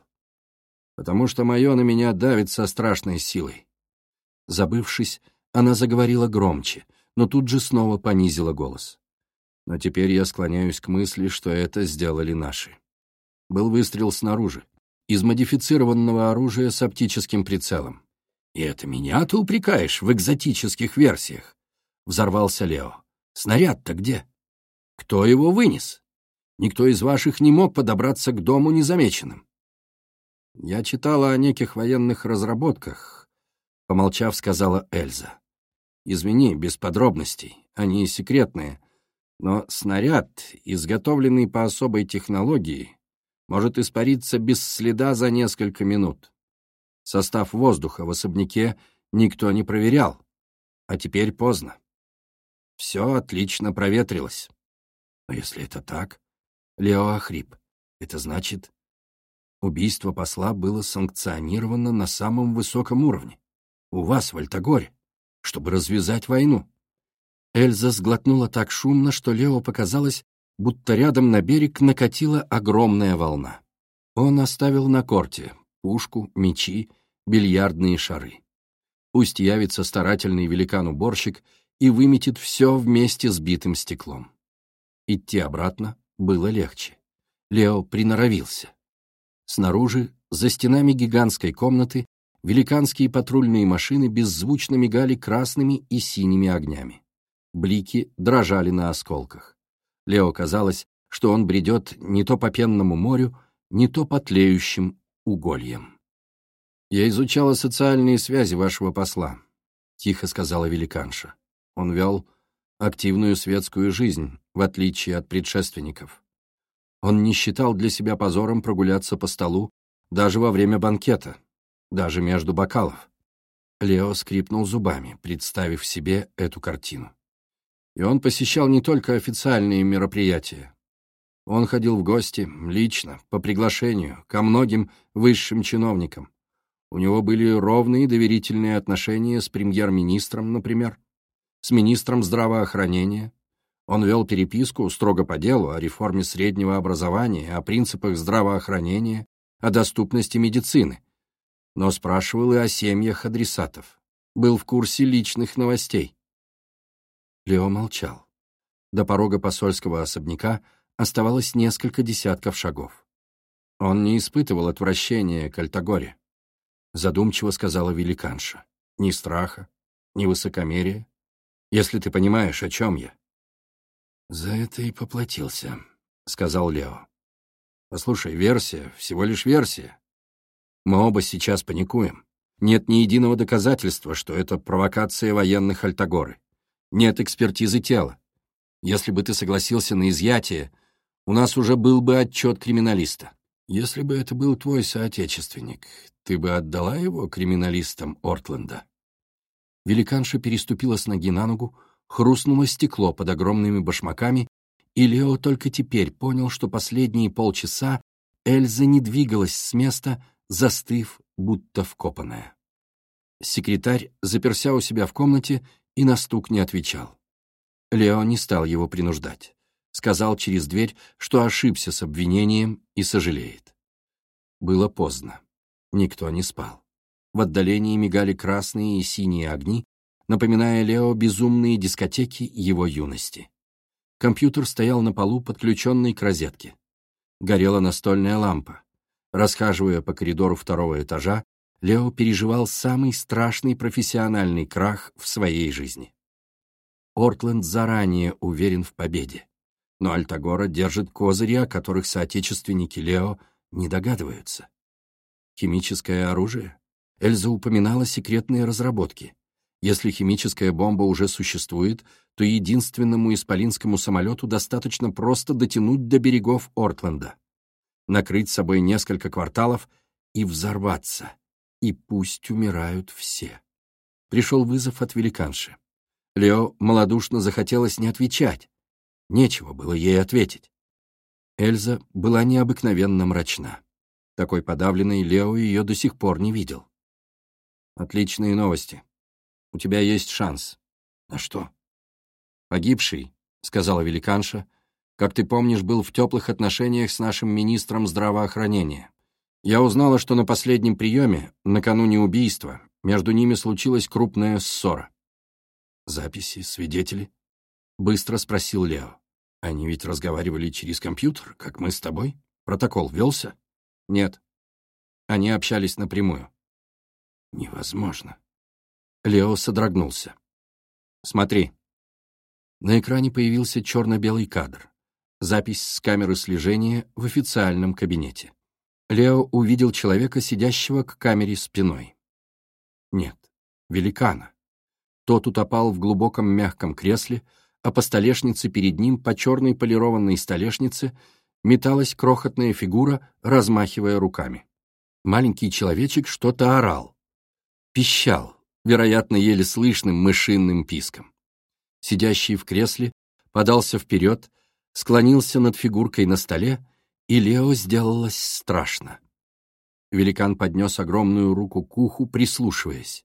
«Потому что мое на меня давит со страшной силой». Забывшись, она заговорила громче, но тут же снова понизила голос. Но теперь я склоняюсь к мысли, что это сделали наши. Был выстрел снаружи, из модифицированного оружия с оптическим прицелом. «И это меня ты упрекаешь в экзотических версиях?» — взорвался Лео. «Снаряд-то где?» Кто его вынес? Никто из ваших не мог подобраться к дому незамеченным. Я читала о неких военных разработках, помолчав, сказала Эльза. Извини, без подробностей, они секретные, но снаряд, изготовленный по особой технологии, может испариться без следа за несколько минут. Состав воздуха в особняке никто не проверял, а теперь поздно. Все отлично проветрилось. Но если это так, Лео охрип. Это значит, убийство посла было санкционировано на самом высоком уровне. У вас, в Альтагоре, чтобы развязать войну. Эльза сглотнула так шумно, что Лео показалось, будто рядом на берег накатила огромная волна. Он оставил на корте пушку, мечи, бильярдные шары. Пусть явится старательный великан-уборщик и выметит все вместе с битым стеклом. Идти обратно было легче. Лео приноровился. Снаружи, за стенами гигантской комнаты, великанские патрульные машины беззвучно мигали красными и синими огнями. Блики дрожали на осколках. Лео казалось, что он бредет не то по пенному морю, не то по тлеющим угольям. «Я изучала социальные связи вашего посла», — тихо сказала великанша. Он вел активную светскую жизнь, в отличие от предшественников. Он не считал для себя позором прогуляться по столу даже во время банкета, даже между бокалов. Лео скрипнул зубами, представив себе эту картину. И он посещал не только официальные мероприятия. Он ходил в гости, лично, по приглашению, ко многим высшим чиновникам. У него были ровные доверительные отношения с премьер-министром, например, с министром здравоохранения. Он вел переписку строго по делу о реформе среднего образования, о принципах здравоохранения, о доступности медицины. Но спрашивал и о семьях адресатов. Был в курсе личных новостей. Лео молчал. До порога посольского особняка оставалось несколько десятков шагов. Он не испытывал отвращения к Альтагоре. Задумчиво сказала великанша. Ни страха, ни высокомерия. Если ты понимаешь, о чем я. «За это и поплатился», — сказал Лео. «Послушай, версия, всего лишь версия. Мы оба сейчас паникуем. Нет ни единого доказательства, что это провокация военных Альтагоры. Нет экспертизы тела. Если бы ты согласился на изъятие, у нас уже был бы отчет криминалиста. Если бы это был твой соотечественник, ты бы отдала его криминалистам Ортленда?» Великанша переступила с ноги на ногу, хрустнуло стекло под огромными башмаками, и Лео только теперь понял, что последние полчаса Эльза не двигалась с места, застыв, будто вкопанная. Секретарь заперся у себя в комнате и на стук не отвечал. Лео не стал его принуждать. Сказал через дверь, что ошибся с обвинением и сожалеет. Было поздно. Никто не спал. В отдалении мигали красные и синие огни, напоминая Лео безумные дискотеки его юности. Компьютер стоял на полу, подключенный к розетке. Горела настольная лампа. Расхаживая по коридору второго этажа, Лео переживал самый страшный профессиональный крах в своей жизни. Ортленд заранее уверен в победе, но Альтагора держит козыри, о которых соотечественники Лео не догадываются. Химическое оружие? Эльза упоминала секретные разработки. Если химическая бомба уже существует, то единственному исполинскому самолету достаточно просто дотянуть до берегов Ортленда, накрыть собой несколько кварталов и взорваться и пусть умирают все. Пришел вызов от великанши. Лео малодушно захотелось не отвечать. Нечего было ей ответить. Эльза была необыкновенно мрачна. Такой подавленной Лео ее до сих пор не видел. «Отличные новости. У тебя есть шанс». «На что?» «Погибший», — сказала великанша, — «как ты помнишь, был в теплых отношениях с нашим министром здравоохранения. Я узнала, что на последнем приеме, накануне убийства, между ними случилась крупная ссора. «Записи, свидетели?» — быстро спросил Лео. «Они ведь разговаривали через компьютер, как мы с тобой? Протокол велся?» «Нет. Они общались напрямую». «Невозможно». Лео содрогнулся. «Смотри». На экране появился черно-белый кадр. Запись с камеры слежения в официальном кабинете. Лео увидел человека, сидящего к камере спиной. Нет, великана. Тот утопал в глубоком мягком кресле, а по столешнице перед ним, по черной полированной столешнице, металась крохотная фигура, размахивая руками. Маленький человечек что-то орал. Пищал, вероятно, еле слышным мышиным писком. Сидящий в кресле подался вперед, склонился над фигуркой на столе и Лео сделалось страшно. Великан поднес огромную руку к уху, прислушиваясь.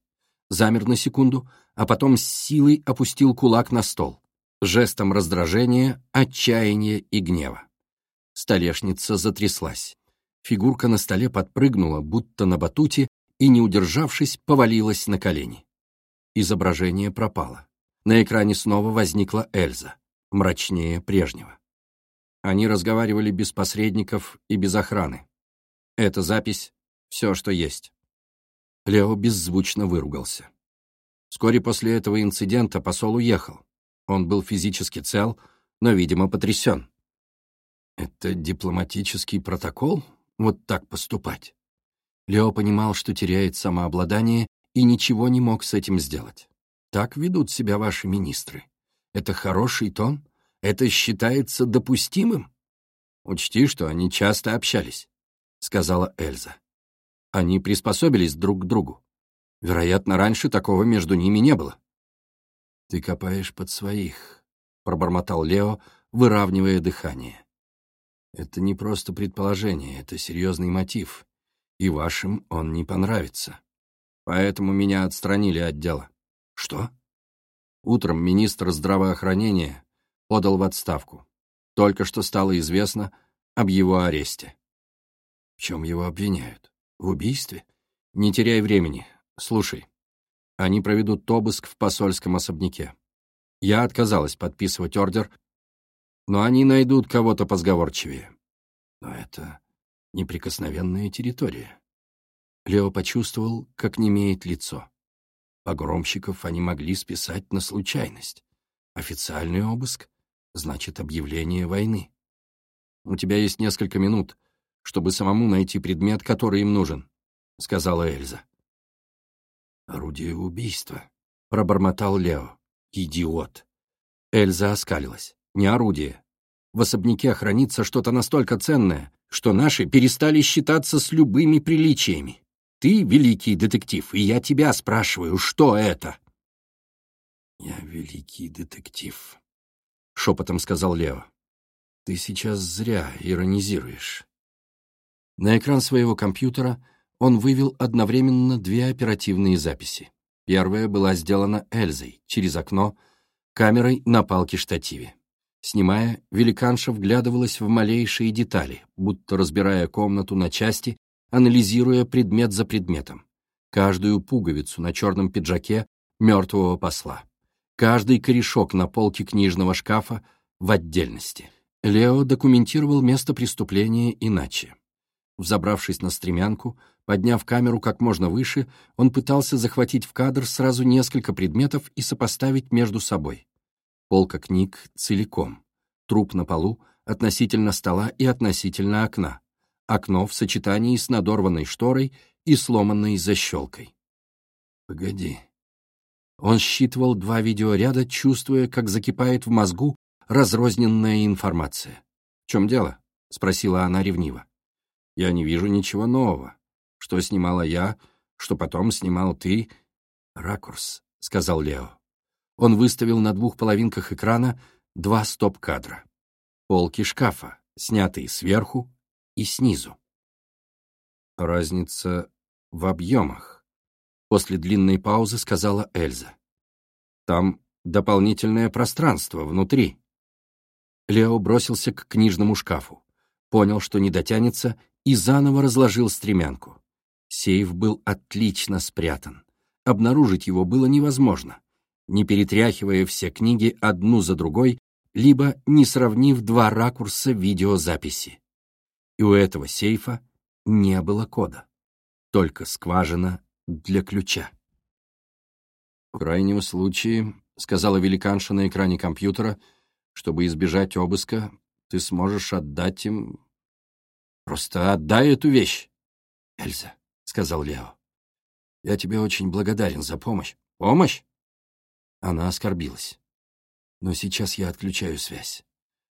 Замер на секунду, а потом с силой опустил кулак на стол. Жестом раздражения, отчаяния и гнева. Столешница затряслась. Фигурка на столе подпрыгнула, будто на батуте, и, не удержавшись, повалилась на колени. Изображение пропало. На экране снова возникла Эльза, мрачнее прежнего. Они разговаривали без посредников и без охраны. Эта запись — все, что есть. Лео беззвучно выругался. Вскоре после этого инцидента посол уехал. Он был физически цел, но, видимо, потрясен. Это дипломатический протокол? Вот так поступать? Лео понимал, что теряет самообладание и ничего не мог с этим сделать. Так ведут себя ваши министры. Это хороший тон? Это считается допустимым? Учти, что они часто общались, — сказала Эльза. Они приспособились друг к другу. Вероятно, раньше такого между ними не было. «Ты копаешь под своих», — пробормотал Лео, выравнивая дыхание. «Это не просто предположение, это серьезный мотив, и вашим он не понравится. Поэтому меня отстранили от дела». «Что?» Утром министр здравоохранения подал в отставку. Только что стало известно об его аресте. В чем его обвиняют? В убийстве? Не теряй времени. Слушай, они проведут обыск в посольском особняке. Я отказалась подписывать ордер, но они найдут кого-то позговорчивее. Но это неприкосновенная территория. Лео почувствовал, как немеет лицо. Погромщиков они могли списать на случайность. Официальный обыск значит объявление войны. У тебя есть несколько минут, чтобы самому найти предмет, который им нужен», — сказала Эльза. «Орудие убийства», — пробормотал Лео. «Идиот». Эльза оскалилась. «Не орудие. В особняке хранится что-то настолько ценное, что наши перестали считаться с любыми приличиями. Ты великий детектив, и я тебя спрашиваю, что это?» «Я великий детектив», — шепотом сказал Лео. «Ты сейчас зря иронизируешь. На экран своего компьютера он вывел одновременно две оперативные записи. Первая была сделана Эльзой через окно камерой на палке-штативе. Снимая, великанша вглядывалась в малейшие детали, будто разбирая комнату на части, анализируя предмет за предметом. Каждую пуговицу на черном пиджаке мертвого посла. Каждый корешок на полке книжного шкафа в отдельности. Лео документировал место преступления иначе. Взобравшись на стремянку, подняв камеру как можно выше, он пытался захватить в кадр сразу несколько предметов и сопоставить между собой. Полка книг целиком, труп на полу относительно стола и относительно окна, окно в сочетании с надорванной шторой и сломанной защелкой. Погоди. Он считывал два видеоряда, чувствуя, как закипает в мозгу разрозненная информация. «В чем дело?» — спросила она ревниво. Я не вижу ничего нового. Что снимала я, что потом снимал ты. Ракурс, — сказал Лео. Он выставил на двух половинках экрана два стоп-кадра. Полки шкафа, снятые сверху и снизу. Разница в объемах. После длинной паузы сказала Эльза. Там дополнительное пространство внутри. Лео бросился к книжному шкафу. Понял, что не дотянется, и заново разложил стремянку. Сейф был отлично спрятан. Обнаружить его было невозможно, не перетряхивая все книги одну за другой, либо не сравнив два ракурса видеозаписи. И у этого сейфа не было кода, только скважина для ключа. «В крайнем случае», — сказала великанша на экране компьютера, «чтобы избежать обыска, ты сможешь отдать им Просто отдай эту вещь. Эльза, — сказал Лео, — я тебе очень благодарен за помощь. Помощь? Она оскорбилась. Но сейчас я отключаю связь.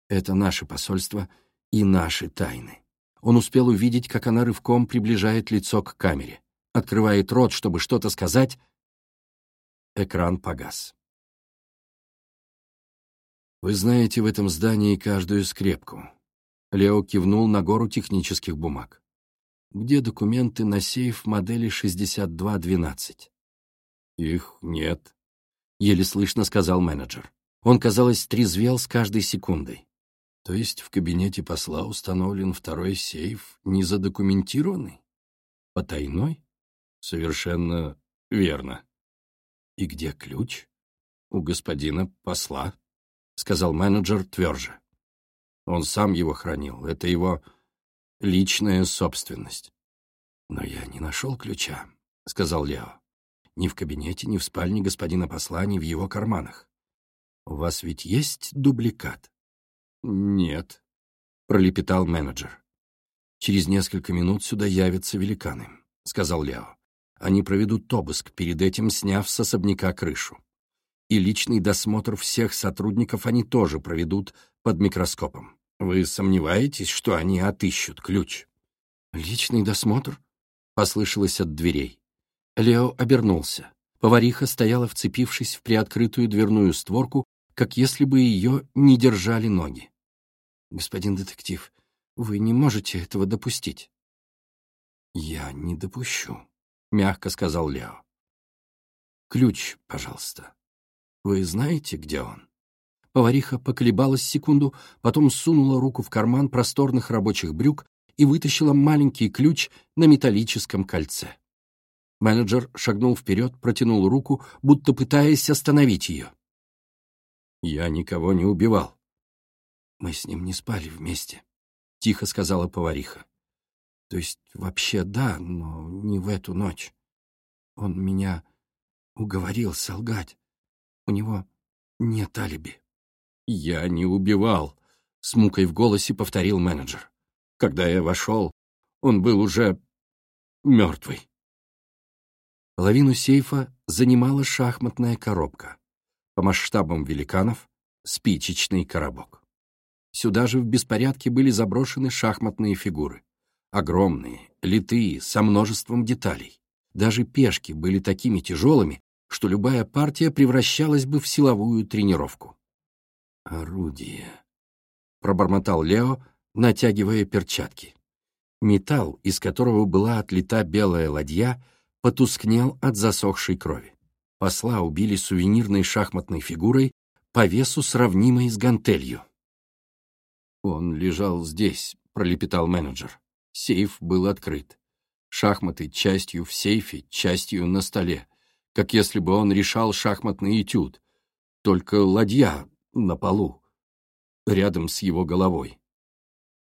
Это наше посольство и наши тайны. Он успел увидеть, как она рывком приближает лицо к камере, открывает рот, чтобы что-то сказать. Экран погас. Вы знаете в этом здании каждую скрепку, Лео кивнул на гору технических бумаг. «Где документы на сейф модели 6212?» «Их нет», — еле слышно сказал менеджер. Он, казалось, трезвел с каждой секундой. То есть в кабинете посла установлен второй сейф, незадокументированный? Потайной? Совершенно верно. И где ключ? У господина посла, — сказал менеджер тверже. Он сам его хранил. Это его личная собственность. «Но я не нашел ключа», — сказал Лео. «Ни в кабинете, ни в спальне господина посла, ни в его карманах. У вас ведь есть дубликат?» «Нет», — пролепетал менеджер. «Через несколько минут сюда явятся великаны», — сказал Лео. «Они проведут обыск, перед этим сняв с особняка крышу. И личный досмотр всех сотрудников они тоже проведут под микроскопом. Вы сомневаетесь, что они отыщут ключ?» «Личный досмотр?» — послышалось от дверей. Лео обернулся. Повариха стояла, вцепившись в приоткрытую дверную створку, как если бы ее не держали ноги. «Господин детектив, вы не можете этого допустить». «Я не допущу», — мягко сказал Лео. «Ключ, пожалуйста. Вы знаете, где он?» Повариха поколебалась секунду, потом сунула руку в карман просторных рабочих брюк и вытащила маленький ключ на металлическом кольце. Менеджер шагнул вперед, протянул руку, будто пытаясь остановить ее. «Я никого не убивал». «Мы с ним не спали вместе», — тихо сказала повариха. «То есть вообще да, но не в эту ночь. Он меня уговорил солгать. У него нет алиби». «Я не убивал», — с мукой в голосе повторил менеджер. «Когда я вошел, он был уже мертвый». Половину сейфа занимала шахматная коробка. По масштабам великанов — спичечный коробок. Сюда же в беспорядке были заброшены шахматные фигуры. Огромные, литые, со множеством деталей. Даже пешки были такими тяжелыми, что любая партия превращалась бы в силовую тренировку. «Орудие», — пробормотал Лео, натягивая перчатки. Металл, из которого была отлита белая ладья, потускнел от засохшей крови. Посла убили сувенирной шахматной фигурой по весу сравнимой с гантелью. «Он лежал здесь», — пролепетал менеджер. Сейф был открыт. Шахматы частью в сейфе, частью на столе, как если бы он решал шахматный этюд. Только ладья на полу, рядом с его головой.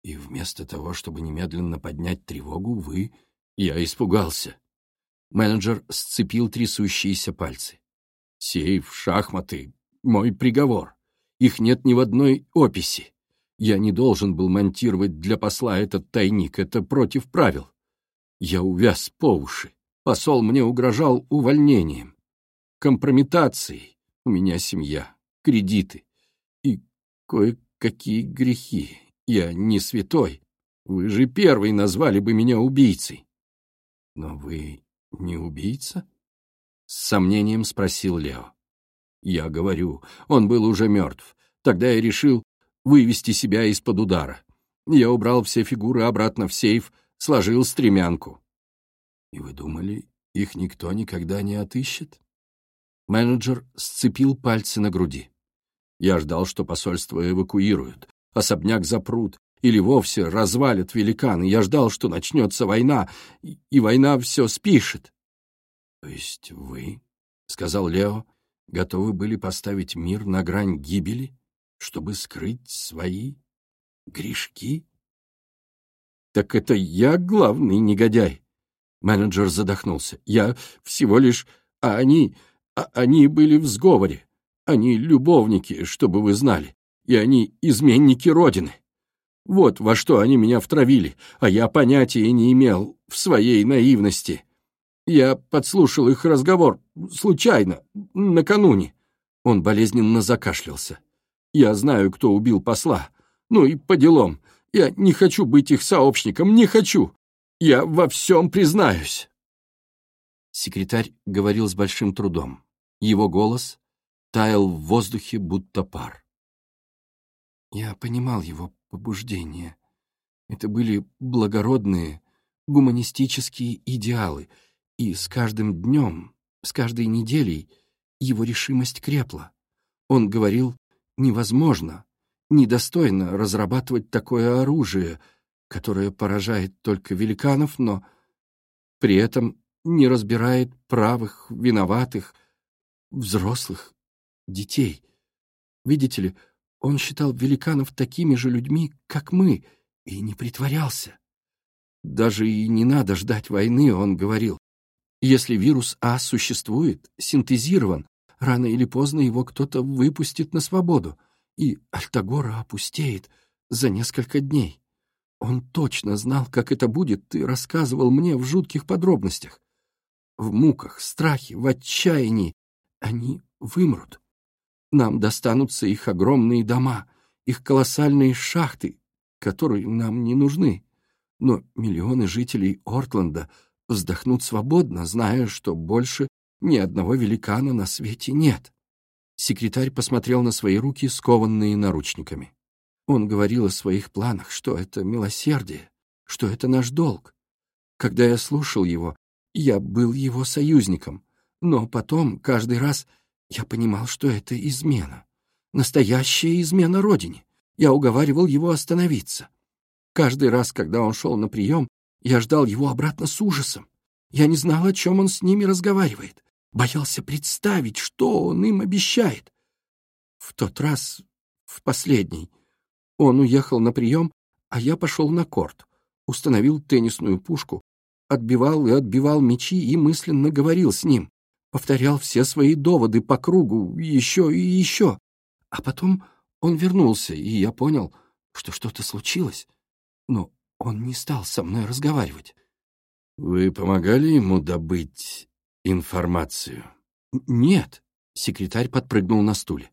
И вместо того, чтобы немедленно поднять тревогу, вы... Я испугался. Менеджер сцепил трясущиеся пальцы. «Сейф, шахматы, мой приговор. Их нет ни в одной описи. Я не должен был монтировать для посла этот тайник, это против правил. Я увяз по уши. Посол мне угрожал увольнением, компрометацией. У меня семья, кредиты и кое-какие грехи. Я не святой. Вы же первый назвали бы меня убийцей. Но вы «Не убийца?» — с сомнением спросил Лео. «Я говорю, он был уже мертв. Тогда я решил вывести себя из-под удара. Я убрал все фигуры обратно в сейф, сложил стремянку». «И вы думали, их никто никогда не отыщет?» Менеджер сцепил пальцы на груди. «Я ждал, что посольство эвакуируют, особняк запрут, или вовсе развалят великаны. Я ждал, что начнется война, и война все спишет. — То есть вы, — сказал Лео, — готовы были поставить мир на грань гибели, чтобы скрыть свои грешки? — Так это я главный негодяй. Менеджер задохнулся. Я всего лишь... А они... А они были в сговоре. Они любовники, чтобы вы знали. И они изменники Родины. Вот во что они меня втравили, а я понятия не имел в своей наивности. Я подслушал их разговор, случайно, накануне. Он болезненно закашлялся. Я знаю, кто убил посла. Ну и по делам. Я не хочу быть их сообщником, не хочу. Я во всем признаюсь. Секретарь говорил с большим трудом. Его голос таял в воздухе, будто пар. Я понимал его побуждения. Это были благородные, гуманистические идеалы, и с каждым днем, с каждой неделей его решимость крепла. Он говорил, невозможно, недостойно разрабатывать такое оружие, которое поражает только великанов, но при этом не разбирает правых, виноватых, взрослых, детей. Видите ли, он считал великанов такими же людьми, как мы, и не притворялся. Даже и не надо ждать войны, он говорил. Если вирус А существует, синтезирован, рано или поздно его кто-то выпустит на свободу. и Альтагора опустеет за несколько дней. Он точно знал, как это будет, ты рассказывал мне в жутких подробностях. В муках, страхе, в отчаянии они вымрут. Нам достанутся их огромные дома, их колоссальные шахты, которые нам не нужны. Но миллионы жителей Ортленда вздохнут свободно, зная, что больше ни одного великана на свете нет. Секретарь посмотрел на свои руки, скованные наручниками. Он говорил о своих планах, что это милосердие, что это наш долг. Когда я слушал его, я был его союзником, но потом, каждый раз, я понимал, что это измена. Настоящая измена Родине. Я уговаривал его остановиться. Каждый раз, когда он шел на прием, я ждал его обратно с ужасом. Я не знал, о чем он с ними разговаривает. Боялся представить, что он им обещает. В тот раз, в последний, он уехал на прием, а я пошел на корт, установил теннисную пушку, отбивал и отбивал мячи и мысленно говорил с ним, повторял все свои доводы по кругу, еще и еще. А потом он вернулся, и я понял, что что-то случилось. Но он не стал со мной разговаривать. «Вы помогали ему добыть информацию?» «Нет», — секретарь подпрыгнул на стуле.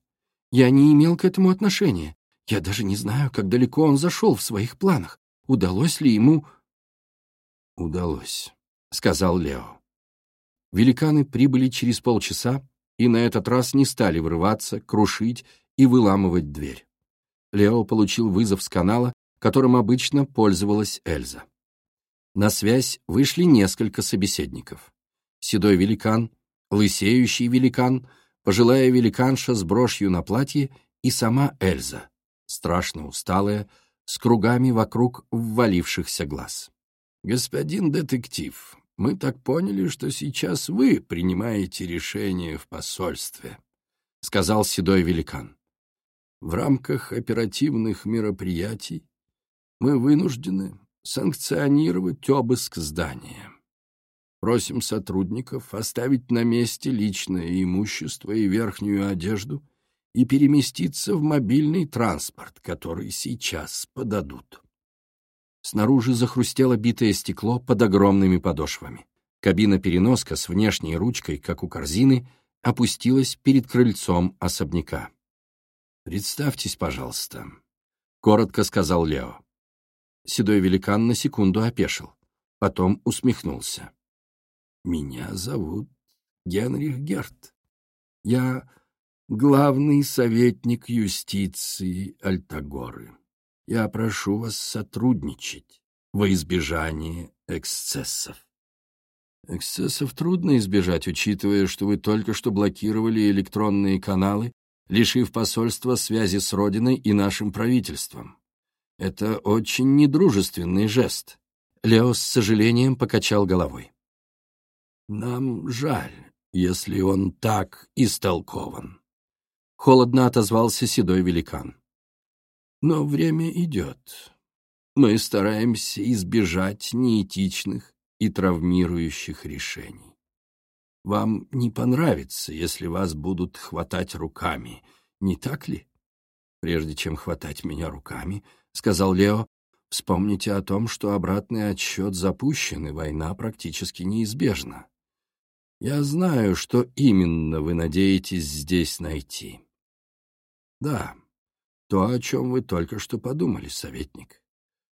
«Я не имел к этому отношения. Я даже не знаю, как далеко он зашел в своих планах. Удалось ли ему...» «Удалось», — сказал Лео. Великаны прибыли через полчаса и на этот раз не стали врываться, крушить и выламывать дверь. Лео получил вызов с канала, которым обычно пользовалась Эльза. На связь вышли несколько собеседников. Седой великан, лысеющий великан, пожилая великанша с брошью на платье и сама Эльза, страшно усталая, с кругами вокруг ввалившихся глаз. «Господин детектив, мы так поняли, что сейчас вы принимаете решение в посольстве», — сказал седой великан. «В рамках оперативных мероприятий мы вынуждены санкционировать обыск здания. Просим сотрудников оставить на месте личное имущество и верхнюю одежду и переместиться в мобильный транспорт, который сейчас подадут. Снаружи захрустело битое стекло под огромными подошвами. Кабина-переноска с внешней ручкой, как у корзины, опустилась перед крыльцом особняка. «Представьтесь, пожалуйста», — коротко сказал Лео. Седой великан на секунду опешил, потом усмехнулся. «Меня зовут Генрих Герт. Я главный советник юстиции Альтагоры. Я прошу вас сотрудничать во избежание эксцессов». «Эксцессов трудно избежать, учитывая, что вы только что блокировали электронные каналы, лишив посольства связи с Родиной и нашим правительством. Это очень недружественный жест. Лео с сожалением покачал головой. Нам жаль, если он так истолкован. Холодно отозвался седой великан. Но время идет. Мы стараемся избежать неэтичных и травмирующих решений. Вам не понравится, если вас будут хватать руками, не так ли? Прежде чем хватать меня руками, — сказал Лео, — вспомните о том, что обратный отсчет запущен, и война практически неизбежна. Я знаю, что именно вы надеетесь здесь найти. Да, то, о чем вы только что подумали, советник.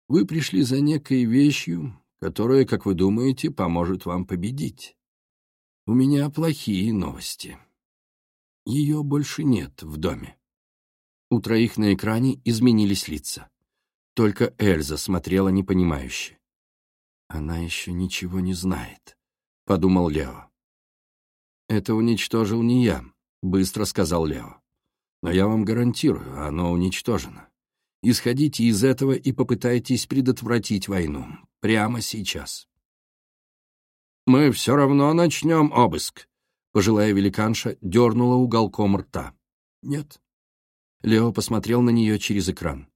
Вы пришли за некой вещью, которая, как вы думаете, поможет вам победить. У меня плохие новости. Ее больше нет в доме. У троих на экране изменились лица. Только Эльза смотрела непонимающе. «Она еще ничего не знает», — подумал Лео. «Это уничтожил не я», — быстро сказал Лео. «Но я вам гарантирую, оно уничтожено. Исходите из этого и попытайтесь предотвратить войну. Прямо сейчас». «Мы все равно начнем обыск», — пожилая великанша дернула уголком рта. «Нет». Лео посмотрел на нее через экран.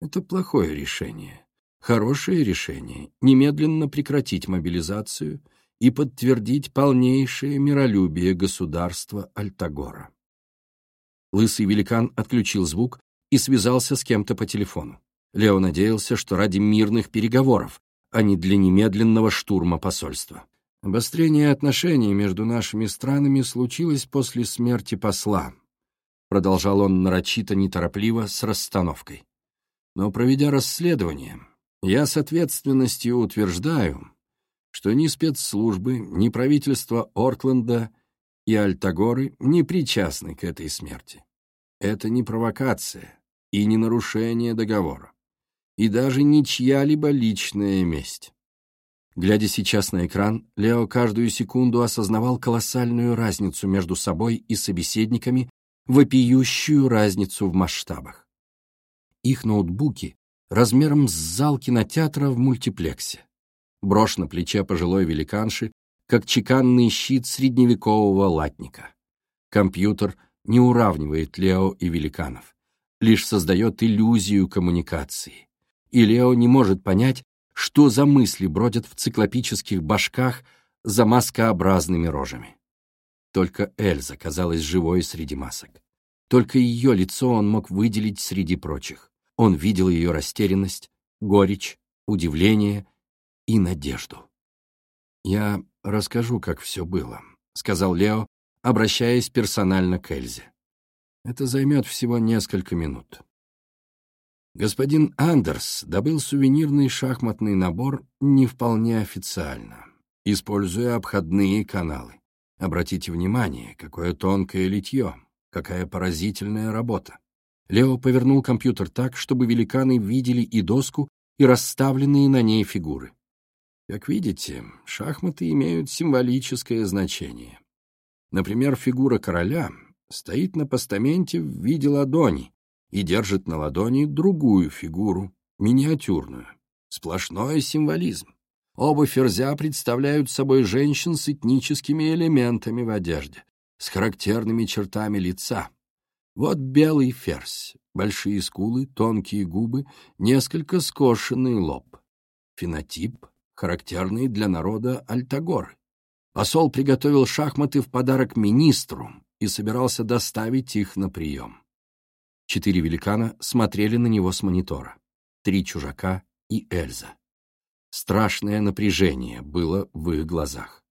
Это плохое решение. Хорошее решение — немедленно прекратить мобилизацию и подтвердить полнейшее миролюбие государства Альтагора. Лысый великан отключил звук, и связался с кем-то по телефону. Лео надеялся, что ради мирных переговоров, а не для немедленного штурма посольства. Обострение отношений между нашими странами случилось после смерти посла, продолжал он нарочито неторопливо с расстановкой. Но проведя расследование, я с ответственностью утверждаю, что ни спецслужбы, ни правительство Оркленда и Альтагоры не причастны к этой смерти. Это не провокация и не нарушение договора, и даже не чья-либо личная месть. Глядя сейчас на экран, Лео каждую секунду осознавал колоссальную разницу между собой и собеседниками, вопиющую разницу в масштабах. Их ноутбуки размером с зал кинотеатра в мультиплексе. Брошь на плече пожилой великанши, как чеканный щит средневекового латника. Компьютер не уравнивает Лео и великанов, лишь создает иллюзию коммуникации. И Лео не может понять, что за мысли бродят в циклопических башках за маскообразными рожами. Только Эльза казалась живой среди масок. Только ее лицо он мог выделить среди прочих. Он видел ее растерянность, горечь, удивление и надежду. «Я расскажу, как все было», — сказал Лео, обращаясь персонально к Эльзе. «Это займет всего несколько минут. Господин Андерс добыл сувенирный шахматный набор не вполне официально, используя обходные каналы. Обратите внимание, какое тонкое литье, какая поразительная работа. Лео повернул компьютер так, чтобы великаны видели и доску, и расставленные на ней фигуры. Как видите, шахматы имеют символическое значение. Например, фигура короля стоит на постаменте в виде ладони, и держит на ладони другую фигуру, миниатюрную. Сплошной символизм. Оба ферзя представляют собой женщин с этническими элементами в одежде, с характерными чертами лица. Вот белый ферзь, большие скулы, тонкие губы, несколько скошенный лоб. Фенотип, характерный для народа Альтагоры. Посол приготовил шахматы в подарок министру и собирался доставить их на прием. Четыре великана смотрели на него с монитора. Три чужака и Эльза. Страшное напряжение было в их глазах.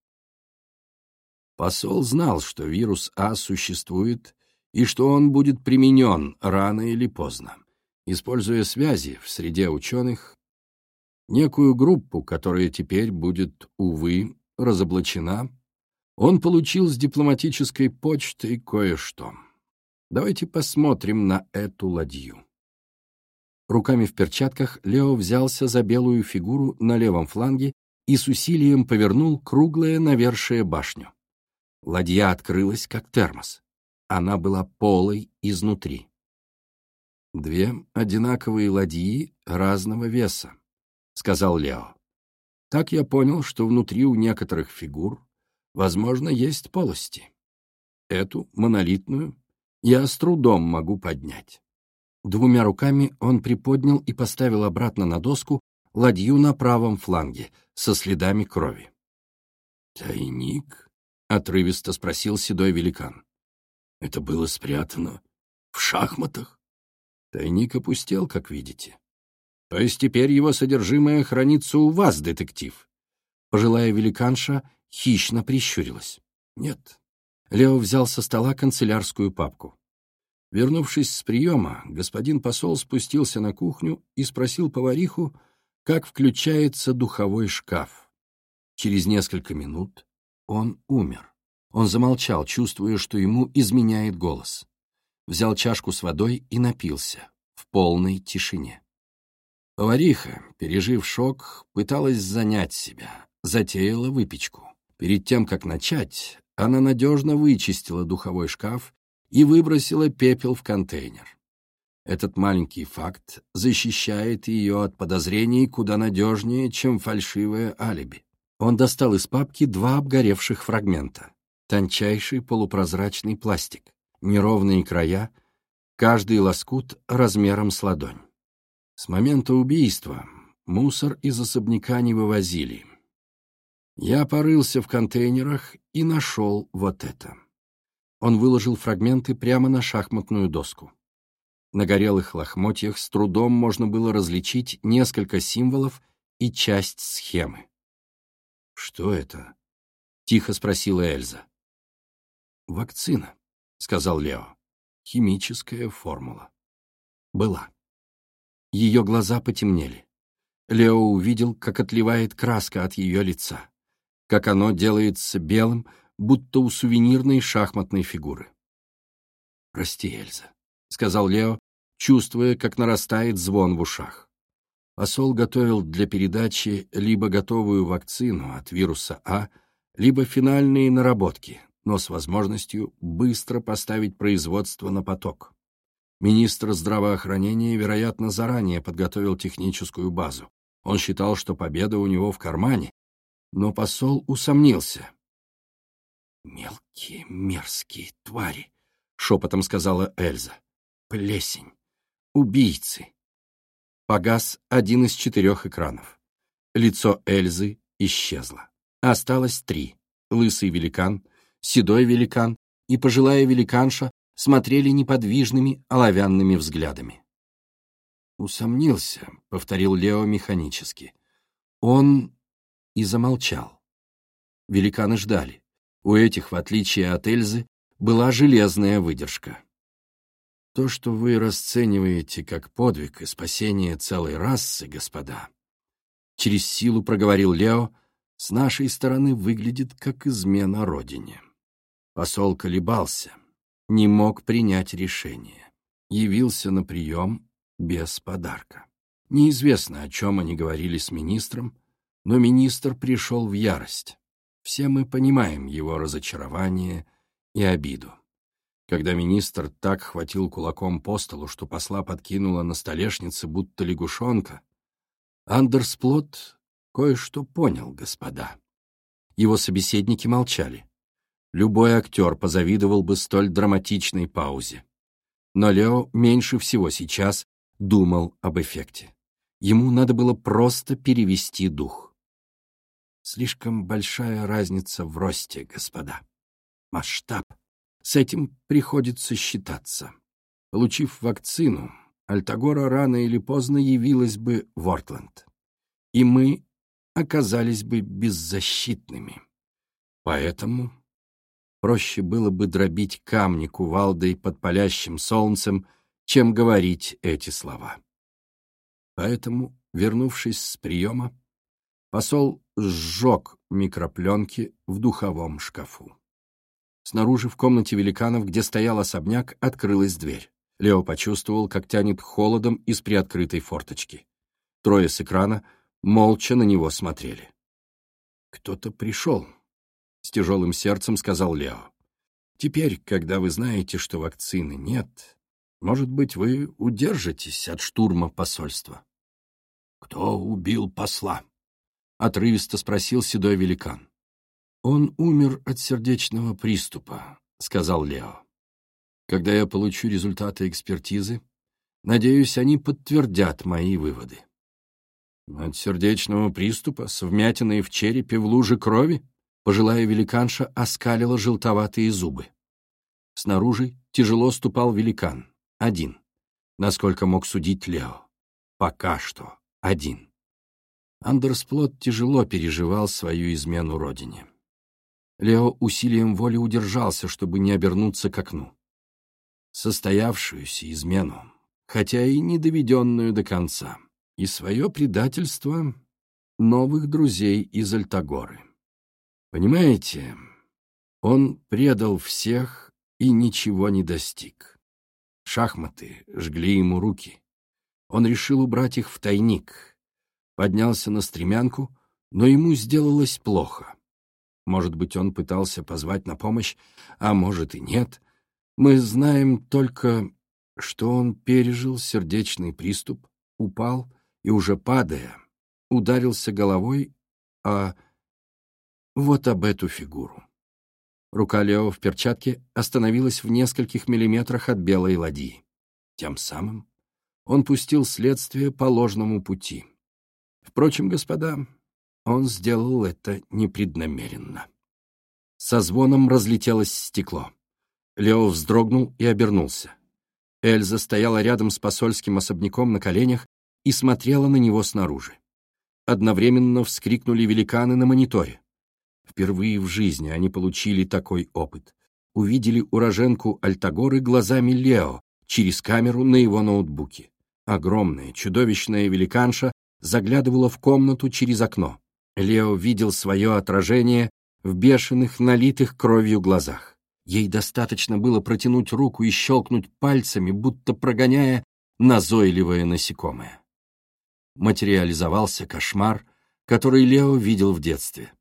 Посол знал, что вирус А существует и что он будет применен рано или поздно. Используя связи в среде ученых, некую группу, которая теперь будет, увы, разоблачена, он получил с дипломатической почтой кое-что. Давайте посмотрим на эту ладью. Руками в перчатках Лео взялся за белую фигуру на левом фланге и с усилием повернул круглое навершие башню. Ладья открылась, как термос. Она была полой изнутри. «Две одинаковые ладьи разного веса», — сказал Лео. «Так я понял, что внутри у некоторых фигур, возможно, есть полости. Эту, монолитную, я с трудом могу поднять. Двумя руками он приподнял и поставил обратно на доску ладью на правом фланге со следами крови. «Тайник?» — отрывисто спросил седой великан. «Это было спрятано в шахматах?» Тайник опустел, как видите. То есть теперь его содержимое хранится у вас, детектив? Пожилая великанша хищно прищурилась. Нет, Лео взял со стола канцелярскую папку. Вернувшись с приема, господин посол спустился на кухню и спросил повариху, как включается духовой шкаф. Через несколько минут он умер. Он замолчал, чувствуя, что ему изменяет голос. Взял чашку с водой и напился в полной тишине. Повариха, пережив шок, пыталась занять себя, затеяла выпечку. Перед тем, как начать, она надежно вычистила духовой шкаф и выбросила пепел в контейнер. Этот маленький факт защищает ее от подозрений куда надежнее, чем фальшивое алиби. Он достал из папки два обгоревших фрагмента. Тончайший полупрозрачный пластик, неровные края, каждый лоскут размером с ладонь. С момента убийства мусор из особняка не вывозили. Я порылся в контейнерах и нашел вот это. Он выложил фрагменты прямо на шахматную доску. На горелых лохмотьях с трудом можно было различить несколько символов и часть схемы. «Что это?» — тихо спросила Эльза. «Вакцина», — сказал Лео. «Химическая формула». Была. Ее глаза потемнели. Лео увидел, как отливает краска от ее лица, как оно делается белым, будто у сувенирной шахматной фигуры. «Прости, Эльза», — сказал Лео, чувствуя, как нарастает звон в ушах. Посол готовил для передачи либо готовую вакцину от вируса А, либо финальные наработки, но с возможностью быстро поставить производство на поток. Министр здравоохранения, вероятно, заранее подготовил техническую базу. Он считал, что победа у него в кармане, но посол усомнился. «Мелкие мерзкие твари», — шепотом сказала Эльза. «Плесень. Убийцы». Погас один из четырех экранов. Лицо Эльзы исчезло. Осталось три. Лысый великан, седой великан и пожилая великанша смотрели неподвижными оловянными взглядами. «Усомнился», — повторил Лео механически. Он и замолчал. Великаны ждали. У этих, в отличие от Эльзы, была железная выдержка. То, что вы расцениваете как подвиг и спасение целой расы, господа, через силу проговорил Лео, с нашей стороны выглядит как измена родине. Посол колебался, не мог принять решение. Явился на прием без подарка. Неизвестно, о чем они говорили с министром, но министр пришел в ярость. Все мы понимаем его разочарование и обиду. Когда министр так хватил кулаком по столу, что посла подкинула на столешнице, будто лягушонка, Андерсплот кое-что понял, господа. Его собеседники молчали. Любой актер позавидовал бы столь драматичной паузе. Но Лео меньше всего сейчас думал об эффекте. Ему надо было просто перевести дух. Слишком большая разница в росте, господа. Масштаб. С этим приходится считаться. Получив вакцину, Альтагора рано или поздно явилась бы в Ортленд. И мы оказались бы беззащитными. Поэтому проще было бы дробить камни кувалдой под палящим солнцем, чем говорить эти слова. Поэтому, вернувшись с приема, посол сжег микропленки в духовом шкафу. Снаружи, в комнате великанов, где стоял особняк, открылась дверь. Лео почувствовал, как тянет холодом из приоткрытой форточки. Трое с экрана молча на него смотрели. «Кто-то пришел», с тяжелым сердцем сказал Лео. Теперь, когда вы знаете, что вакцины нет, может быть, вы удержитесь от штурма посольства. Кто убил посла? Отрывисто спросил седой великан. Он умер от сердечного приступа, сказал Лео. Когда я получу результаты экспертизы, надеюсь, они подтвердят мои выводы. От сердечного приступа с вмятиной в черепе в луже крови? Пожилая великанша оскалила желтоватые зубы. Снаружи тяжело ступал великан. Один. Насколько мог судить Лео. Пока что. Один. Андерсплот тяжело переживал свою измену родине. Лео усилием воли удержался, чтобы не обернуться к окну. Состоявшуюся измену, хотя и не доведенную до конца, и свое предательство новых друзей из Альтагоры. Понимаете, он предал всех и ничего не достиг. Шахматы жгли ему руки. Он решил убрать их в тайник. Поднялся на стремянку, но ему сделалось плохо. Может быть, он пытался позвать на помощь, а может и нет. Мы знаем только, что он пережил сердечный приступ, упал и, уже падая, ударился головой о вот об эту фигуру. Рука Лео в перчатке остановилась в нескольких миллиметрах от белой ладьи. Тем самым он пустил следствие по ложному пути. Впрочем, господа, он сделал это непреднамеренно. Со звоном разлетелось стекло. Лео вздрогнул и обернулся. Эльза стояла рядом с посольским особняком на коленях и смотрела на него снаружи. Одновременно вскрикнули великаны на мониторе. Впервые в жизни они получили такой опыт. Увидели уроженку Альтагоры глазами Лео через камеру на его ноутбуке. Огромная, чудовищная великанша заглядывала в комнату через окно. Лео видел свое отражение в бешеных, налитых кровью глазах. Ей достаточно было протянуть руку и щелкнуть пальцами, будто прогоняя назойливое насекомое. Материализовался кошмар, который Лео видел в детстве.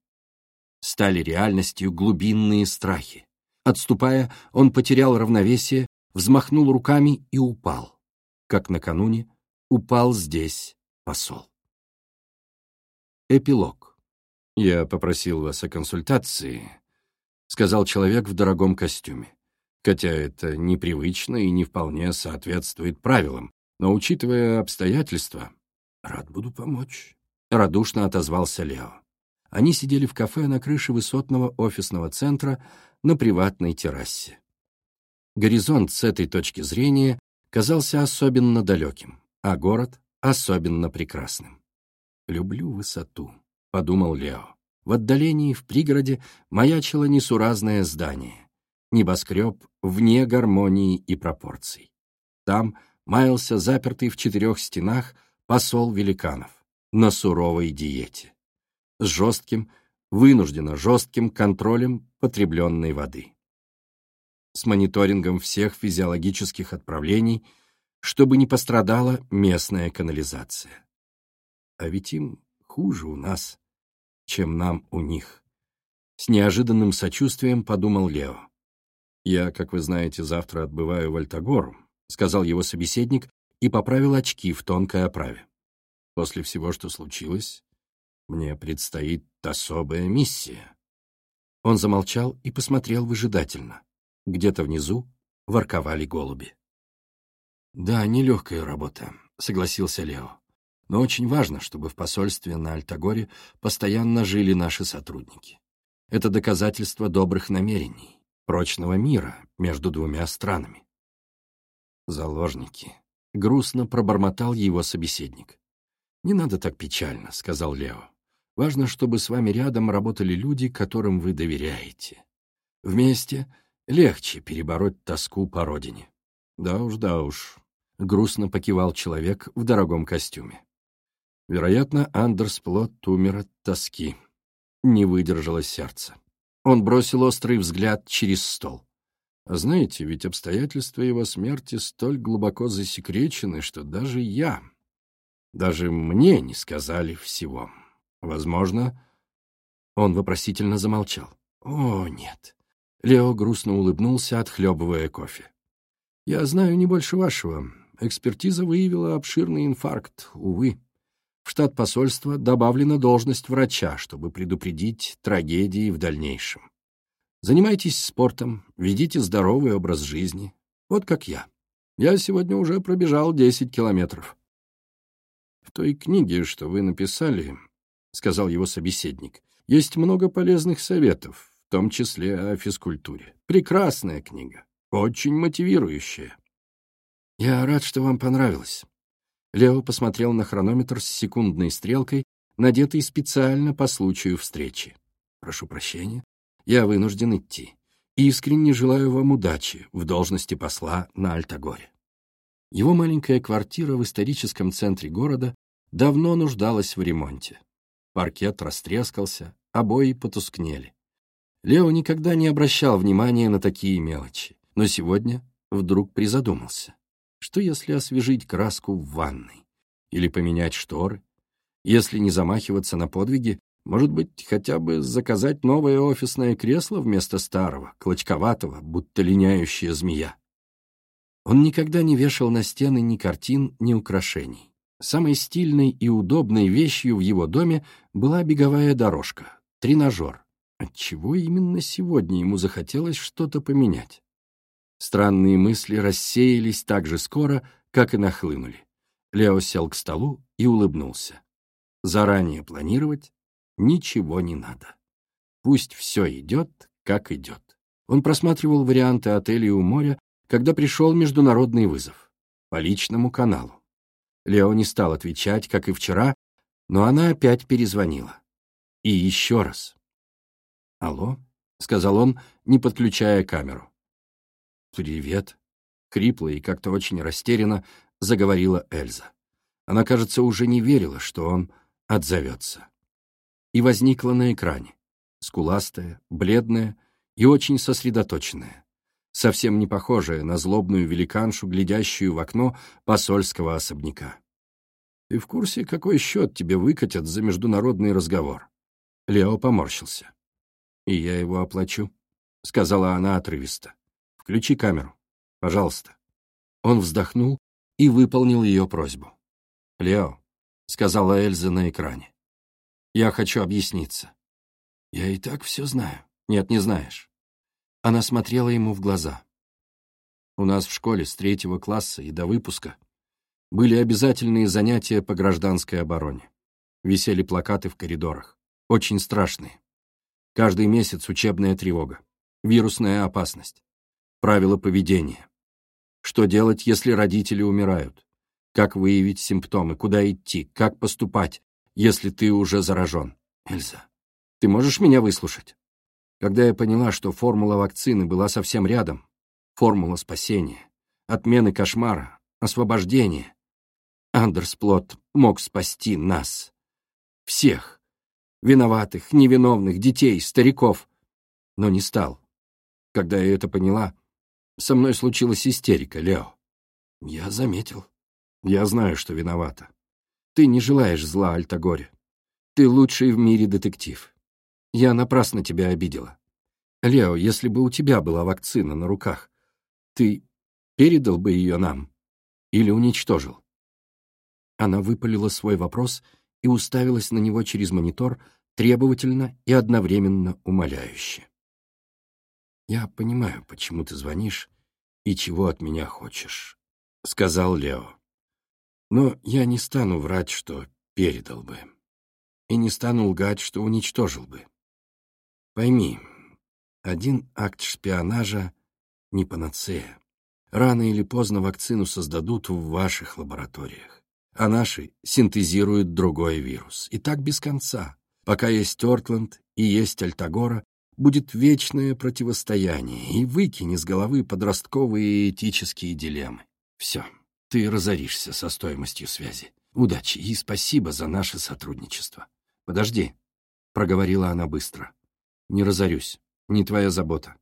Стали реальностью глубинные страхи. Отступая, он потерял равновесие, взмахнул руками и упал. Как накануне, упал здесь посол. Эпилог. «Я попросил вас о консультации», — сказал человек в дорогом костюме. «Хотя это непривычно и не вполне соответствует правилам, но, учитывая обстоятельства, рад буду помочь», — радушно отозвался Лео. Они сидели в кафе на крыше высотного офисного центра на приватной террасе. Горизонт с этой точки зрения казался особенно далеким, а город — особенно прекрасным. «Люблю высоту», — подумал Лео. В отдалении, в пригороде, маячило несуразное здание. Небоскреб вне гармонии и пропорций. Там маялся запертый в четырех стенах посол великанов на суровой диете. С жестким, вынужденно жестким контролем потребленной воды. С мониторингом всех физиологических отправлений, чтобы не пострадала местная канализация. А ведь им хуже у нас, чем нам у них. С неожиданным сочувствием подумал Лео. «Я, как вы знаете, завтра отбываю в Альтагору», — сказал его собеседник и поправил очки в тонкой оправе. «После всего, что случилось, мне предстоит особая миссия». Он замолчал и посмотрел выжидательно. Где-то внизу ворковали голуби. «Да, нелегкая работа», — согласился Лео. Но очень важно, чтобы в посольстве на Альтагоре постоянно жили наши сотрудники. Это доказательство добрых намерений, прочного мира между двумя странами. Заложники. Грустно пробормотал его собеседник. «Не надо так печально», — сказал Лео. «Важно, чтобы с вами рядом работали люди, которым вы доверяете. Вместе легче перебороть тоску по родине». «Да уж, да уж», — грустно покивал человек в дорогом костюме. Вероятно, Андерс плод умер от тоски. Не выдержало сердце. Он бросил острый взгляд через стол. Знаете, ведь обстоятельства его смерти столь глубоко засекречены, что даже я, даже мне не сказали всего. Возможно, он вопросительно замолчал. О, нет. Лео грустно улыбнулся, отхлебывая кофе. Я знаю не больше вашего. Экспертиза выявила обширный инфаркт, увы. В штат посольства добавлена должность врача, чтобы предупредить трагедии в дальнейшем. Занимайтесь спортом, ведите здоровый образ жизни. Вот как я. Я сегодня уже пробежал 10 километров. В той книге, что вы написали, — сказал его собеседник, — есть много полезных советов, в том числе о физкультуре. Прекрасная книга, очень мотивирующая. Я рад, что вам понравилось. Лео посмотрел на хронометр с секундной стрелкой, надетой специально по случаю встречи. «Прошу прощения, я вынужден идти. Искренне желаю вам удачи в должности посла на Альтагоре». Его маленькая квартира в историческом центре города давно нуждалась в ремонте. Паркет растрескался, обои потускнели. Лео никогда не обращал внимания на такие мелочи, но сегодня вдруг призадумался. Что если освежить краску в ванной? Или поменять шторы? Если не замахиваться на подвиги, может быть, хотя бы заказать новое офисное кресло вместо старого, клочковатого, будто линяющая змея? Он никогда не вешал на стены ни картин, ни украшений. Самой стильной и удобной вещью в его доме была беговая дорожка, тренажер. Отчего именно сегодня ему захотелось что-то поменять? Странные мысли рассеялись так же скоро, как и нахлынули. Лео сел к столу и улыбнулся. Заранее планировать ничего не надо. Пусть все идет, как идет. Он просматривал варианты отелей у моря, когда пришел международный вызов по личному каналу. Лео не стал отвечать, как и вчера, но она опять перезвонила. И еще раз. «Алло?» — сказал он, не подключая камеру. «Привет», — хрипло и как-то очень растерянно заговорила Эльза. Она, кажется, уже не верила, что он отзовется. И возникла на экране, скуластая, бледная и очень сосредоточенная, совсем не похожая на злобную великаншу, глядящую в окно посольского особняка. «Ты в курсе, какой счет тебе выкатят за международный разговор?» Лео поморщился. «И я его оплачу», — сказала она отрывисто. «Включи камеру, пожалуйста». Он вздохнул и выполнил ее просьбу. «Лео», — сказала Эльза на экране, — «я хочу объясниться». «Я и так все знаю». «Нет, не знаешь». Она смотрела ему в глаза. «У нас в школе с третьего класса и до выпуска были обязательные занятия по гражданской обороне. Висели плакаты в коридорах. Очень страшные. Каждый месяц учебная тревога, вирусная опасность, правила поведения. Что делать, если родители умирают? Как выявить симптомы, куда идти, как поступать, если ты уже заражен? Эльза, ты можешь меня выслушать? Когда я поняла, что формула вакцины была совсем рядом, формула спасения, отмены кошмара, освобождения, Андерсплот мог спасти нас. Всех. Виноватых, невиновных, детей, стариков. Но не стал. Когда я это поняла, со мной случилась истерика, Лео. Я заметил. Я знаю, что виновата. Ты не желаешь зла Альтагоре. Ты лучший в мире детектив. Я напрасно тебя обидела. Лео, если бы у тебя была вакцина на руках, ты передал бы ее нам или уничтожил? Она выпалила свой вопрос и уставилась на него через монитор требовательно и одновременно умоляюще. «Я понимаю, почему ты звонишь и чего от меня хочешь», — сказал Лео. «Но я не стану врать, что передал бы, и не стану лгать, что уничтожил бы. Пойми, один акт шпионажа — не панацея. Рано или поздно вакцину создадут в ваших лабораториях а наши синтезируют другой вирус. И так без конца. Пока есть Ортленд и есть Альтагора, будет вечное противостояние, и выкини с головы подростковые этические дилеммы. Все, ты разоришься со стоимостью связи. Удачи и спасибо за наше сотрудничество. Подожди, — проговорила она быстро. Не разорюсь, не твоя забота.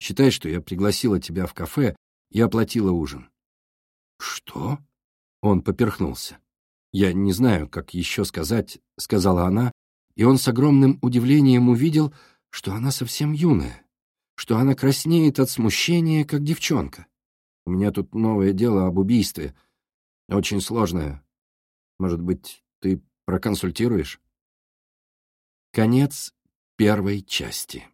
Считай, что я пригласила тебя в кафе и оплатила ужин. Что? Он поперхнулся. «Я не знаю, как еще сказать», — сказала она, и он с огромным удивлением увидел, что она совсем юная, что она краснеет от смущения, как девчонка. «У меня тут новое дело об убийстве. Очень сложное. Может быть, ты проконсультируешь?» Конец первой части.